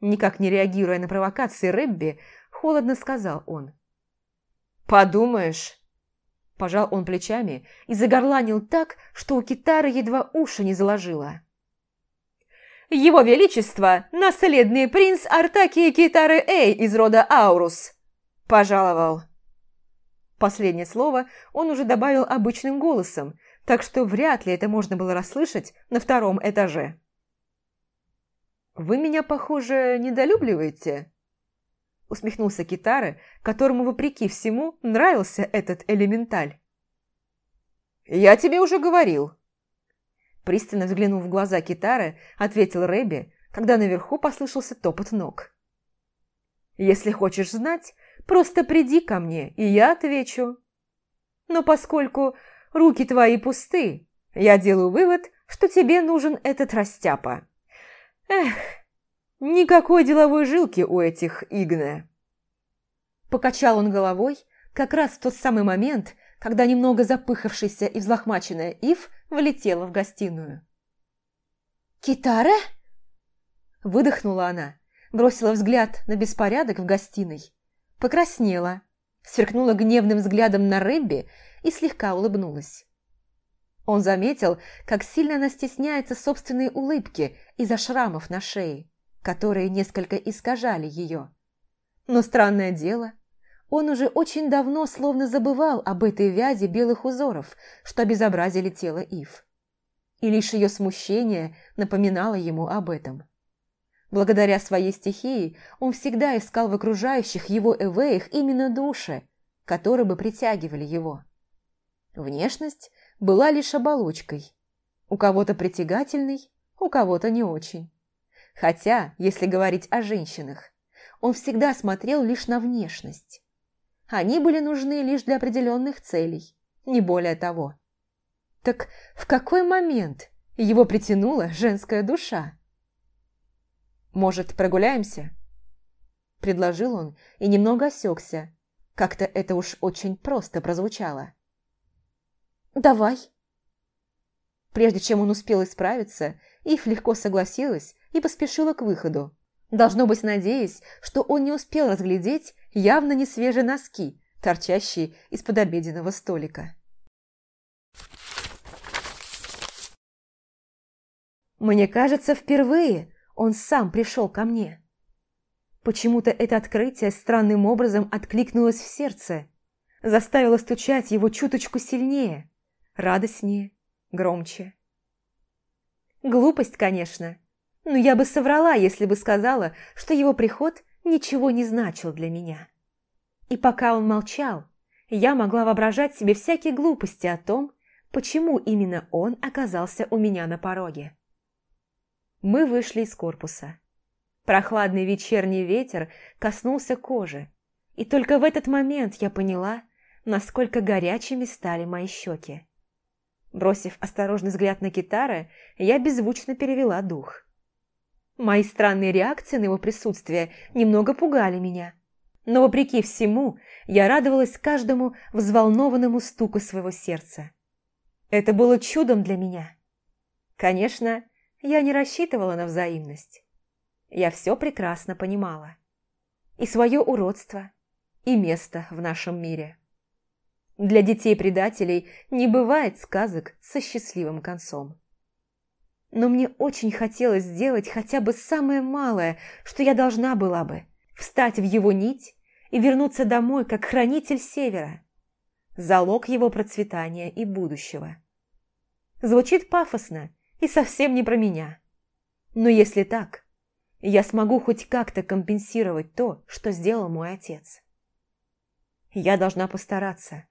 Никак не реагируя на провокации Рэбби, холодно сказал он. «Подумаешь!» Пожал он плечами и загорланил так, что у китары едва уши не заложило. «Его Величество, наследный принц Артакии Китары Эй из рода Аурус!» Пожаловал. Последнее слово он уже добавил обычным голосом, так что вряд ли это можно было расслышать на втором этаже. «Вы меня, похоже, недолюбливаете?» Усмехнулся Китара, которому, вопреки всему, нравился этот элементаль. «Я тебе уже говорил». Пристально взглянув в глаза Китары, ответил Рэби, когда наверху послышался топот ног. «Если хочешь знать, просто приди ко мне, и я отвечу. Но поскольку руки твои пусты, я делаю вывод, что тебе нужен этот растяпа. Эх, Никакой деловой жилки у этих Игне. Покачал он головой как раз в тот самый момент, когда немного запыхавшаяся и взлохмаченная Ив влетела в гостиную. «Китара?» Выдохнула она, бросила взгляд на беспорядок в гостиной, покраснела, сверкнула гневным взглядом на Рэбби и слегка улыбнулась. Он заметил, как сильно она стесняется собственной улыбки из-за шрамов на шее которые несколько искажали ее. Но странное дело, он уже очень давно словно забывал об этой вязи белых узоров, что обезобразили тело Ив. И лишь ее смущение напоминало ему об этом. Благодаря своей стихии он всегда искал в окружающих его эвеях именно души, которые бы притягивали его. Внешность была лишь оболочкой. У кого-то притягательной, у кого-то не очень. Хотя, если говорить о женщинах, он всегда смотрел лишь на внешность. Они были нужны лишь для определенных целей, не более того. Так в какой момент его притянула женская душа? «Может, прогуляемся?» Предложил он и немного осекся. Как-то это уж очень просто прозвучало. «Давай». Прежде чем он успел исправиться, Ив легко согласилась и поспешила к выходу. Должно быть, надеясь, что он не успел разглядеть явно не свежие носки, торчащие из-под обеденного столика. Мне кажется, впервые он сам пришел ко мне. Почему-то это открытие странным образом откликнулось в сердце, заставило стучать его чуточку сильнее, радостнее, громче. Глупость, конечно, Но я бы соврала, если бы сказала, что его приход ничего не значил для меня. И пока он молчал, я могла воображать себе всякие глупости о том, почему именно он оказался у меня на пороге. Мы вышли из корпуса. Прохладный вечерний ветер коснулся кожи, и только в этот момент я поняла, насколько горячими стали мои щеки. Бросив осторожный взгляд на Китара, я беззвучно перевела дух. Мои странные реакции на его присутствие немного пугали меня. Но, вопреки всему, я радовалась каждому взволнованному стуку своего сердца. Это было чудом для меня. Конечно, я не рассчитывала на взаимность. Я все прекрасно понимала. И свое уродство, и место в нашем мире. Для детей-предателей не бывает сказок со счастливым концом. Но мне очень хотелось сделать хотя бы самое малое, что я должна была бы – встать в его нить и вернуться домой как хранитель Севера. Залог его процветания и будущего. Звучит пафосно и совсем не про меня. Но если так, я смогу хоть как-то компенсировать то, что сделал мой отец. Я должна постараться,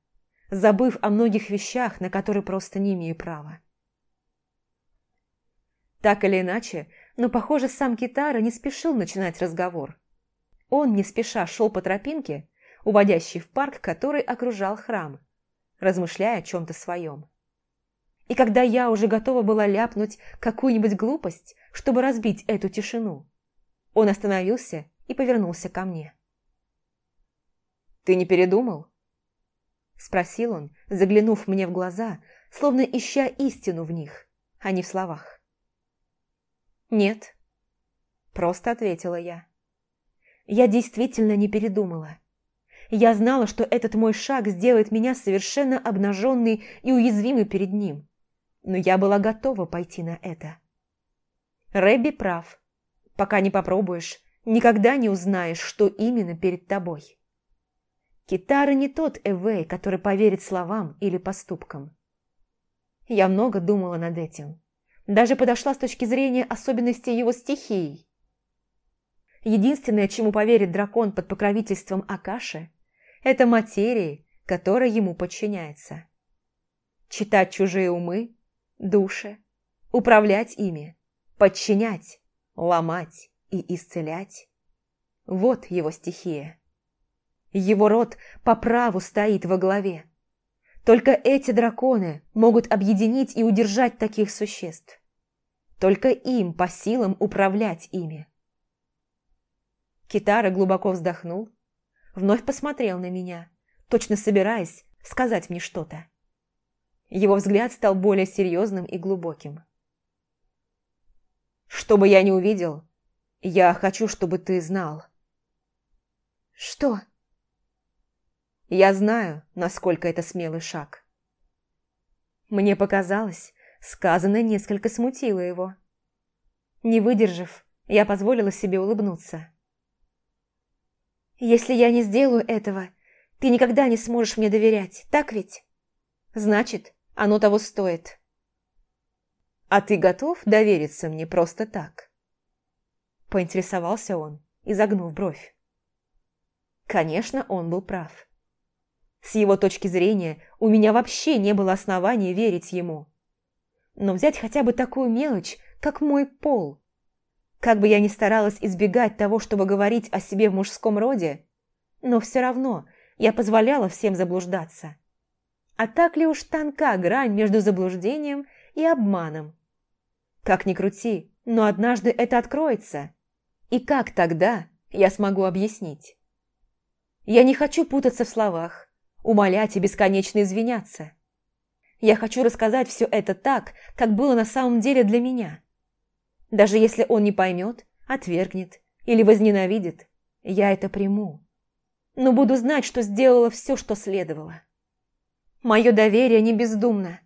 забыв о многих вещах, на которые просто не имею права. Так или иначе, но, похоже, сам Китара не спешил начинать разговор. Он не спеша шел по тропинке, уводящей в парк, который окружал храм, размышляя о чем-то своем. И когда я уже готова была ляпнуть какую-нибудь глупость, чтобы разбить эту тишину, он остановился и повернулся ко мне. «Ты не передумал?» Спросил он, заглянув мне в глаза, словно ища истину в них, а не в словах. «Нет», – просто ответила я. Я действительно не передумала. Я знала, что этот мой шаг сделает меня совершенно обнаженной и уязвимой перед ним. Но я была готова пойти на это. Рэбби прав. Пока не попробуешь, никогда не узнаешь, что именно перед тобой. Китара не тот Эвей, который поверит словам или поступкам. Я много думала над этим даже подошла с точки зрения особенностей его стихий. Единственное, чему поверит дракон под покровительством Акаши, это материи, которая ему подчиняется. Читать чужие умы, души, управлять ими, подчинять, ломать и исцелять – вот его стихия. Его род по праву стоит во главе. Только эти драконы могут объединить и удержать таких существ. Только им по силам управлять ими. Китара глубоко вздохнул, вновь посмотрел на меня, точно собираясь сказать мне что-то. Его взгляд стал более серьезным и глубоким. «Что бы я ни увидел, я хочу, чтобы ты знал». «Что?» «Я знаю, насколько это смелый шаг». Мне показалось, Сказанное несколько смутило его. Не выдержав, я позволила себе улыбнуться. «Если я не сделаю этого, ты никогда не сможешь мне доверять, так ведь? Значит, оно того стоит». «А ты готов довериться мне просто так?» Поинтересовался он, изогнув бровь. Конечно, он был прав. С его точки зрения, у меня вообще не было основания верить ему но взять хотя бы такую мелочь, как мой пол. Как бы я ни старалась избегать того, чтобы говорить о себе в мужском роде, но все равно я позволяла всем заблуждаться. А так ли уж тонка грань между заблуждением и обманом? Как ни крути, но однажды это откроется. И как тогда я смогу объяснить? Я не хочу путаться в словах, умолять и бесконечно извиняться. Я хочу рассказать все это так, как было на самом деле для меня. Даже если он не поймет, отвергнет или возненавидит, я это приму. Но буду знать, что сделала все, что следовало. Мое доверие не бездумно.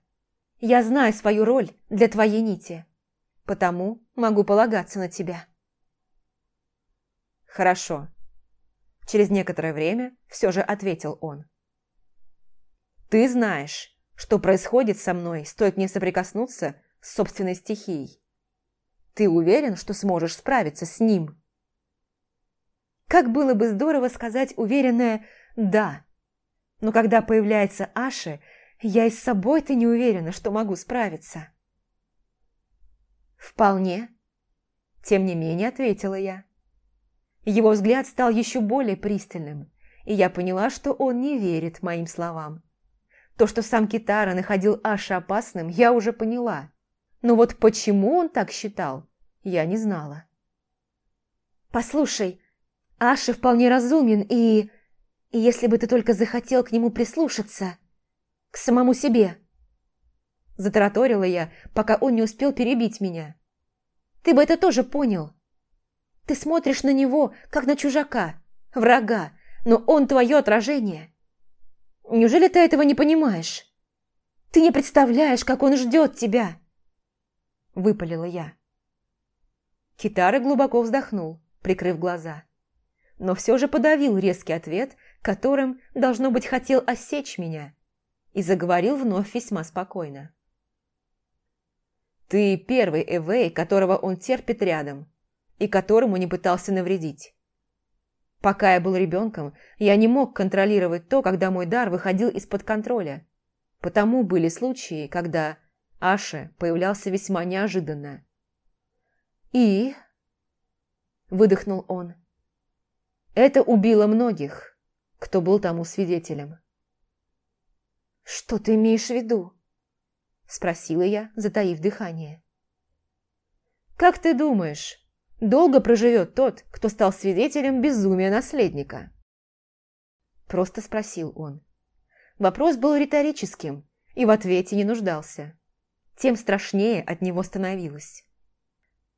Я знаю свою роль для твоей нити, потому могу полагаться на тебя. Хорошо. Через некоторое время все же ответил он. Ты знаешь, что происходит со мной, стоит мне соприкоснуться с собственной стихией. Ты уверен, что сможешь справиться с ним?» Как было бы здорово сказать уверенное «да». Но когда появляется Аши, я и с собой-то не уверена, что могу справиться. «Вполне», – тем не менее ответила я. Его взгляд стал еще более пристальным, и я поняла, что он не верит моим словам. То, что сам Китара находил Аша опасным, я уже поняла. Но вот почему он так считал, я не знала. «Послушай, Аша вполне разумен, и... и если бы ты только захотел к нему прислушаться, к самому себе...» Затараторила я, пока он не успел перебить меня. «Ты бы это тоже понял. Ты смотришь на него, как на чужака, врага, но он твое отражение. Неужели ты этого не понимаешь? Ты не представляешь, как он ждет тебя!» Выпалила я. Китара глубоко вздохнул, прикрыв глаза. Но все же подавил резкий ответ, которым, должно быть, хотел осечь меня, и заговорил вновь весьма спокойно. «Ты первый Эвей, которого он терпит рядом, и которому не пытался навредить. Пока я был ребенком, я не мог контролировать то, когда мой дар выходил из-под контроля. Потому были случаи, когда Аше появлялся весьма неожиданно. «И?» – выдохнул он. «Это убило многих, кто был тому свидетелем». «Что ты имеешь в виду?» – спросила я, затаив дыхание. «Как ты думаешь, Долго проживет тот, кто стал свидетелем безумия наследника? Просто спросил он. Вопрос был риторическим и в ответе не нуждался. Тем страшнее от него становилось.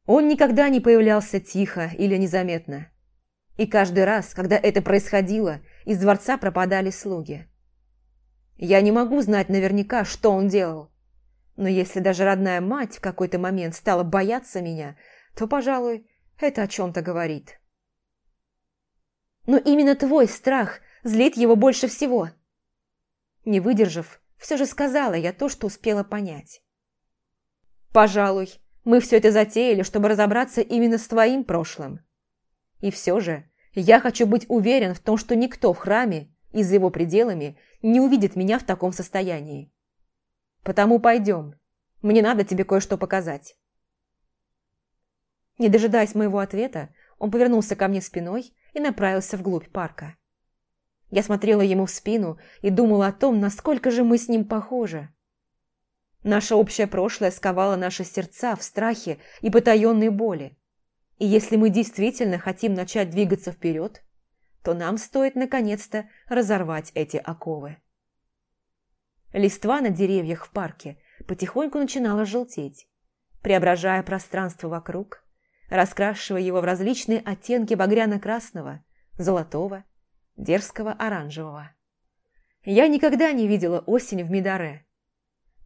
Он никогда не появлялся тихо или незаметно. И каждый раз, когда это происходило, из дворца пропадали слуги. Я не могу знать наверняка, что он делал. Но если даже родная мать в какой-то момент стала бояться меня – то, пожалуй, это о чем-то говорит. Но именно твой страх злит его больше всего. Не выдержав, все же сказала я то, что успела понять. Пожалуй, мы все это затеяли, чтобы разобраться именно с твоим прошлым. И все же я хочу быть уверен в том, что никто в храме и за его пределами не увидит меня в таком состоянии. Потому пойдем. Мне надо тебе кое-что показать. Не дожидаясь моего ответа, он повернулся ко мне спиной и направился вглубь парка. Я смотрела ему в спину и думала о том, насколько же мы с ним похожи. Наше общее прошлое сковало наши сердца в страхе и потаенной боли. И если мы действительно хотим начать двигаться вперед, то нам стоит наконец-то разорвать эти оковы. Листва на деревьях в парке потихоньку начинала желтеть, преображая пространство вокруг раскрашивая его в различные оттенки багряно-красного, золотого, дерзкого оранжевого. Я никогда не видела осень в Мидаре.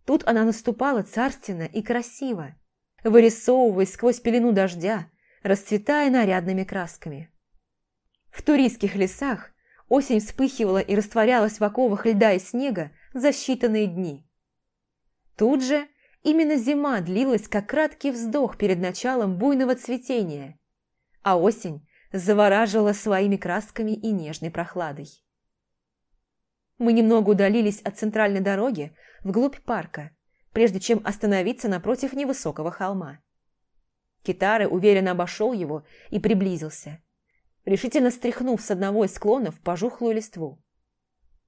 Тут она наступала царственно и красиво, вырисовываясь сквозь пелену дождя, расцветая нарядными красками. В туристских лесах осень вспыхивала и растворялась в оковах льда и снега за считанные дни. Тут же Именно зима длилась как краткий вздох перед началом буйного цветения, а осень завораживала своими красками и нежной прохладой. Мы немного удалились от центральной дороги вглубь парка, прежде чем остановиться напротив невысокого холма. Китары уверенно обошел его и приблизился, решительно стряхнув с одного из склонов пожухлую листву.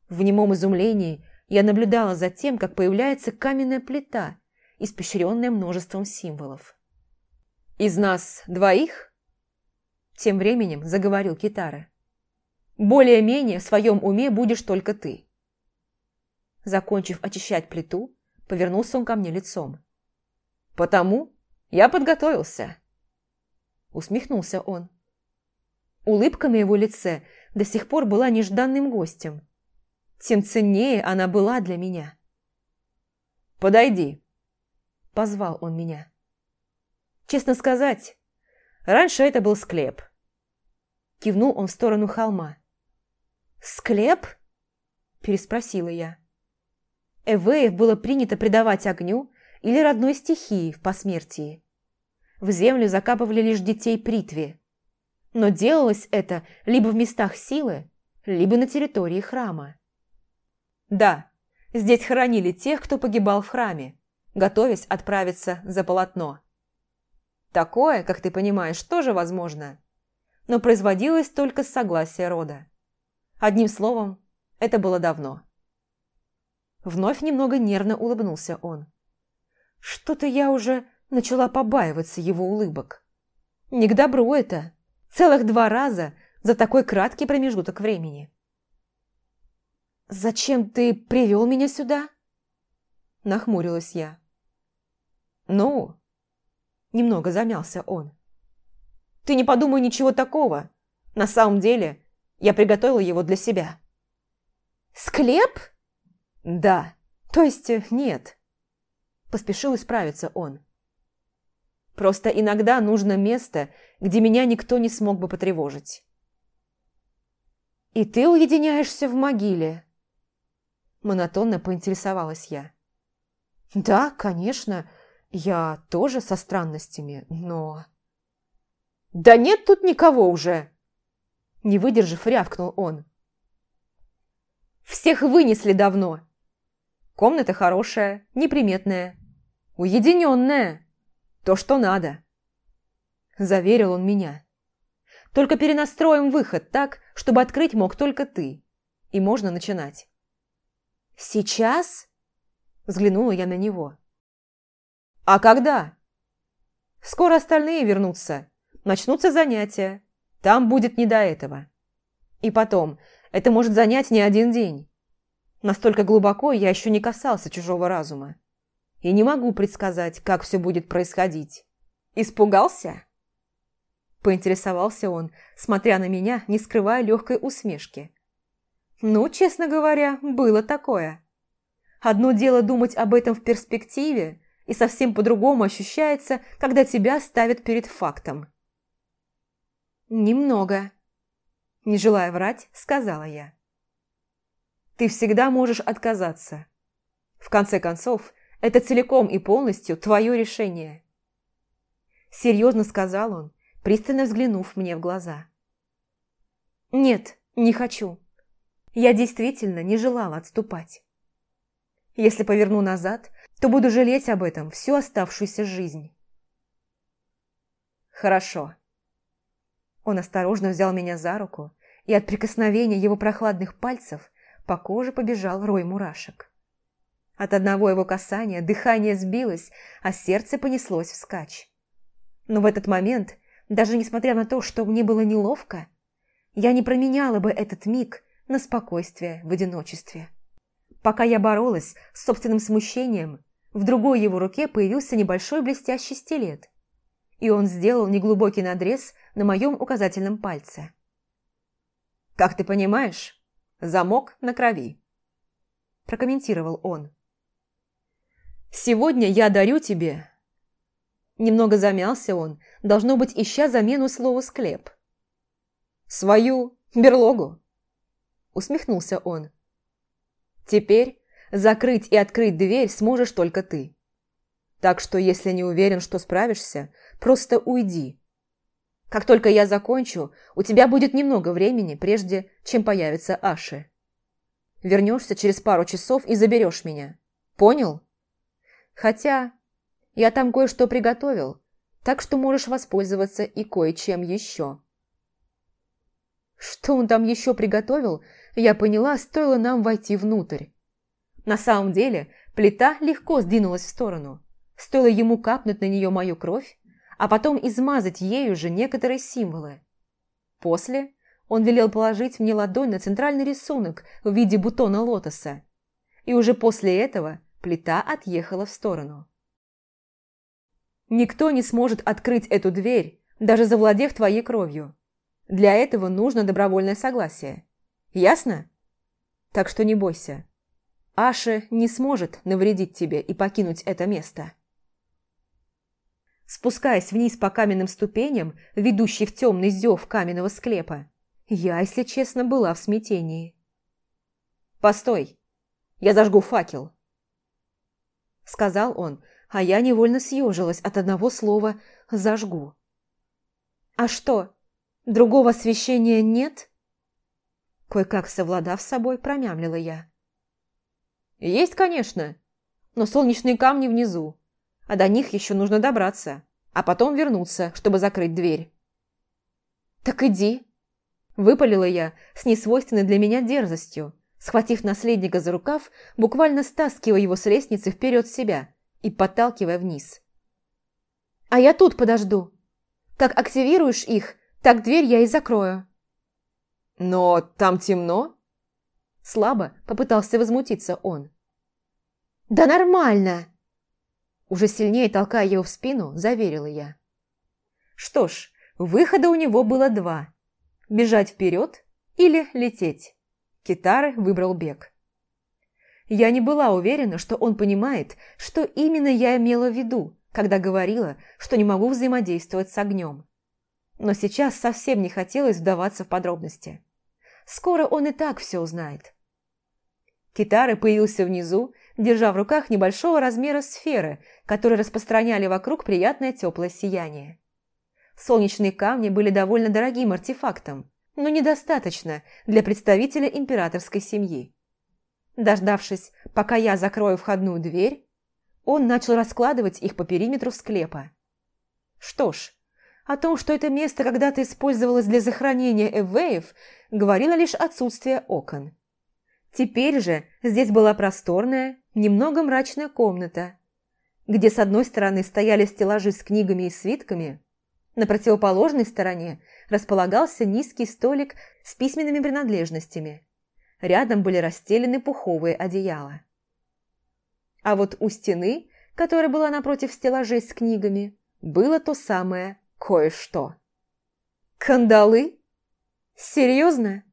В немом изумлении я наблюдала за тем, как появляется каменная плита испещренная множеством символов. «Из нас двоих?» Тем временем заговорил Китара. «Более-менее в своем уме будешь только ты». Закончив очищать плиту, повернулся он ко мне лицом. «Потому я подготовился». Усмехнулся он. Улыбка на его лице до сих пор была нежданным гостем. Тем ценнее она была для меня. «Подойди», – позвал он меня. Честно сказать, раньше это был склеп. Кивнул он в сторону холма. «Склеп?» – переспросила я. Эвеев было принято предавать огню или родной стихии в посмертии. в землю закапывали лишь детей Притви. Но делалось это либо в местах силы, либо на территории храма. Да, здесь хоронили тех, кто погибал в храме, готовясь отправиться за полотно. Такое, как ты понимаешь, тоже возможно, но производилось только с согласия рода. Одним словом, это было давно. Вновь немного нервно улыбнулся он. Что-то я уже начала побаиваться его улыбок. Не к добру это. Целых два раза за такой краткий промежуток времени. «Зачем ты привел меня сюда?» Нахмурилась я. «Ну?» Немного замялся он. «Ты не подумай ничего такого. На самом деле, я приготовила его для себя». «Склеп?» «Да. То есть э, нет». Поспешил исправиться он. Просто иногда нужно место, где меня никто не смог бы потревожить. «И ты уединяешься в могиле?» Монотонно поинтересовалась я. «Да, конечно, я тоже со странностями, но...» «Да нет тут никого уже!» Не выдержав, рявкнул он. «Всех вынесли давно. Комната хорошая, неприметная, уединенная. То, что надо. Заверил он меня. Только перенастроим выход так, чтобы открыть мог только ты. И можно начинать. «Сейчас?» Взглянула я на него. «А когда?» «Скоро остальные вернутся. Начнутся занятия. Там будет не до этого. И потом, это может занять не один день. Настолько глубоко я еще не касался чужого разума. И не могу предсказать, как все будет происходить. Испугался?» Поинтересовался он, смотря на меня, не скрывая легкой усмешки. «Ну, честно говоря, было такое. Одно дело думать об этом в перспективе, и совсем по-другому ощущается, когда тебя ставят перед фактом». «Немного», – не желая врать, сказала я ты всегда можешь отказаться. В конце концов, это целиком и полностью твое решение. Серьезно сказал он, пристально взглянув мне в глаза. Нет, не хочу. Я действительно не желала отступать. Если поверну назад, то буду жалеть об этом всю оставшуюся жизнь. Хорошо. Он осторожно взял меня за руку, и от прикосновения его прохладных пальцев по коже побежал рой мурашек. От одного его касания дыхание сбилось, а сердце понеслось вскачь. Но в этот момент, даже несмотря на то, что мне было неловко, я не променяла бы этот миг на спокойствие в одиночестве. Пока я боролась с собственным смущением, в другой его руке появился небольшой блестящий стилет, и он сделал неглубокий надрез на моем указательном пальце. «Как ты понимаешь, Замок на крови. Прокомментировал он. «Сегодня я дарю тебе...» Немного замялся он, должно быть, ища замену слову «склеп». «Свою берлогу», усмехнулся он. «Теперь закрыть и открыть дверь сможешь только ты. Так что, если не уверен, что справишься, просто уйди как только я закончу, у тебя будет немного времени, прежде чем появится Аши. Вернешься через пару часов и заберешь меня. Понял? Хотя я там кое-что приготовил, так что можешь воспользоваться и кое-чем еще. Что он там еще приготовил, я поняла, стоило нам войти внутрь. На самом деле плита легко сдвинулась в сторону. Стоило ему капнуть на нее мою кровь, а потом измазать ею же некоторые символы. После он велел положить мне ладонь на центральный рисунок в виде бутона лотоса, и уже после этого плита отъехала в сторону. Никто не сможет открыть эту дверь, даже завладев твоей кровью. Для этого нужно добровольное согласие. Ясно? Так что не бойся. Аша не сможет навредить тебе и покинуть это место. Спускаясь вниз по каменным ступеням, ведущей в темный зев каменного склепа, я, если честно, была в смятении. «Постой! Я зажгу факел!» Сказал он, а я невольно съежилась от одного слова «зажгу». «А что, другого освещения нет?» Кое-как совладав с собой, промямлила я. «Есть, конечно, но солнечные камни внизу, а до них еще нужно добраться, а потом вернуться, чтобы закрыть дверь». «Так иди», – выпалила я с несвойственной для меня дерзостью, схватив наследника за рукав, буквально стаскивая его с лестницы вперед себя и подталкивая вниз. «А я тут подожду. Как активируешь их, так дверь я и закрою». «Но там темно?» Слабо попытался возмутиться он. «Да нормально!» Уже сильнее толкая его в спину, заверила я. Что ж, выхода у него было два. Бежать вперед или лететь. Китары выбрал бег. Я не была уверена, что он понимает, что именно я имела в виду, когда говорила, что не могу взаимодействовать с огнем. Но сейчас совсем не хотелось вдаваться в подробности. Скоро он и так все узнает. Китары появился внизу, держа в руках небольшого размера сферы, которые распространяли вокруг приятное теплое сияние. Солнечные камни были довольно дорогим артефактом, но недостаточно для представителя императорской семьи. Дождавшись, пока я закрою входную дверь, он начал раскладывать их по периметру склепа. Что ж, о том, что это место когда-то использовалось для захоронения эвеев, говорило лишь отсутствие окон. Теперь же здесь была просторная, немного мрачная комната, где с одной стороны стояли стеллажи с книгами и свитками, на противоположной стороне располагался низкий столик с письменными принадлежностями. Рядом были расстелены пуховые одеяла. А вот у стены, которая была напротив стеллажей с книгами, было то самое кое-что. «Кандалы? Серьезно?»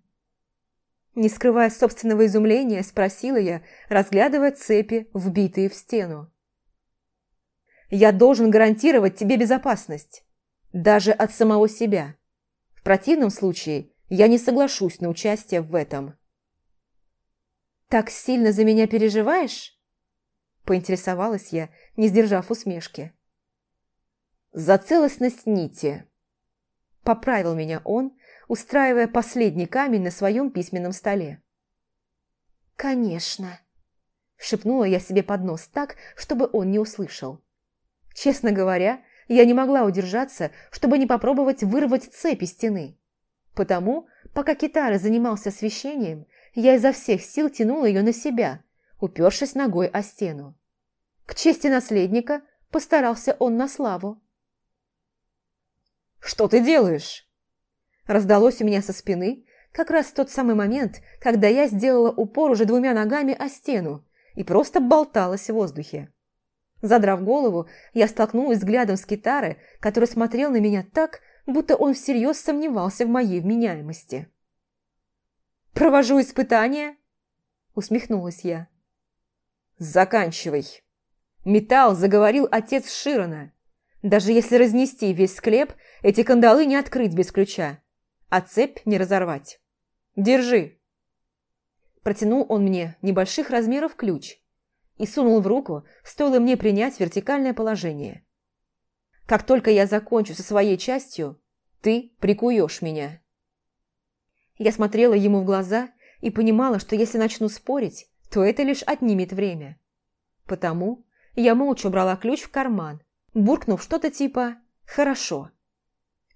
Не скрывая собственного изумления, спросила я, разглядывая цепи, вбитые в стену. «Я должен гарантировать тебе безопасность, даже от самого себя. В противном случае я не соглашусь на участие в этом». «Так сильно за меня переживаешь?» Поинтересовалась я, не сдержав усмешки. «За целостность нити!» Поправил меня он, устраивая последний камень на своем письменном столе. «Конечно!» Шепнула я себе под нос так, чтобы он не услышал. Честно говоря, я не могла удержаться, чтобы не попробовать вырвать цепи стены. Потому, пока Китара занимался освещением, я изо всех сил тянула ее на себя, упершись ногой о стену. К чести наследника постарался он на славу. «Что ты делаешь?» Раздалось у меня со спины, как раз в тот самый момент, когда я сделала упор уже двумя ногами о стену и просто болталась в воздухе. Задрав голову, я столкнулась взглядом с китары, который смотрел на меня так, будто он всерьез сомневался в моей вменяемости. «Провожу испытание?» – усмехнулась я. «Заканчивай!» Металл заговорил отец Широна. Даже если разнести весь склеп, эти кандалы не открыть без ключа, а цепь не разорвать. Держи. Протянул он мне небольших размеров ключ и сунул в руку, стоило мне принять вертикальное положение. Как только я закончу со своей частью, ты прикуешь меня. Я смотрела ему в глаза и понимала, что если начну спорить, то это лишь отнимет время. Потому я молча брала ключ в карман буркнув что-то типа «хорошо».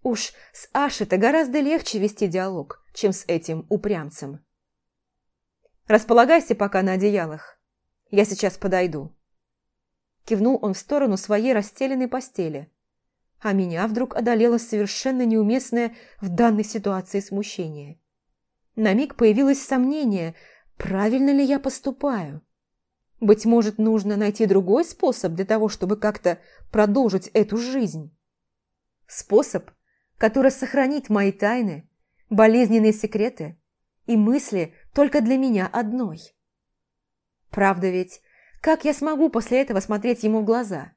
Уж с Ашей-то гораздо легче вести диалог, чем с этим упрямцем. «Располагайся пока на одеялах. Я сейчас подойду». Кивнул он в сторону своей расстеленной постели. А меня вдруг одолело совершенно неуместное в данной ситуации смущение. На миг появилось сомнение, правильно ли я поступаю. Быть может, нужно найти другой способ для того, чтобы как-то продолжить эту жизнь. Способ, который сохранит мои тайны, болезненные секреты и мысли только для меня одной. Правда ведь, как я смогу после этого смотреть ему в глаза?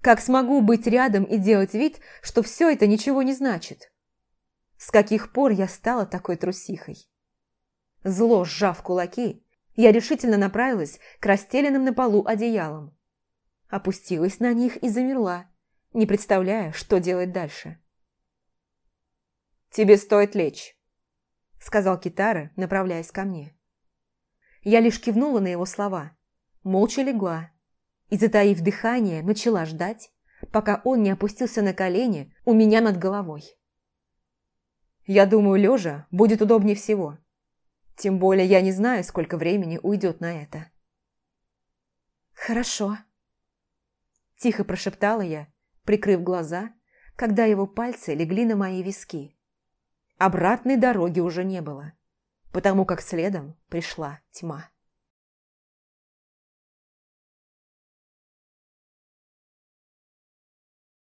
Как смогу быть рядом и делать вид, что все это ничего не значит? С каких пор я стала такой трусихой? Зло сжав кулаки, я решительно направилась к расстеленным на полу одеялам. опустилась на них и замерла, не представляя, что делать дальше. «Тебе стоит лечь», — сказал Китара, направляясь ко мне. Я лишь кивнула на его слова, молча легла и, затаив дыхание, начала ждать, пока он не опустился на колени у меня над головой. Я думаю, лежа будет удобнее всего. Тем более я не знаю, сколько времени уйдет на это. «Хорошо», – тихо прошептала я, прикрыв глаза, когда его пальцы легли на мои виски. Обратной дороги уже не было, потому как следом пришла тьма.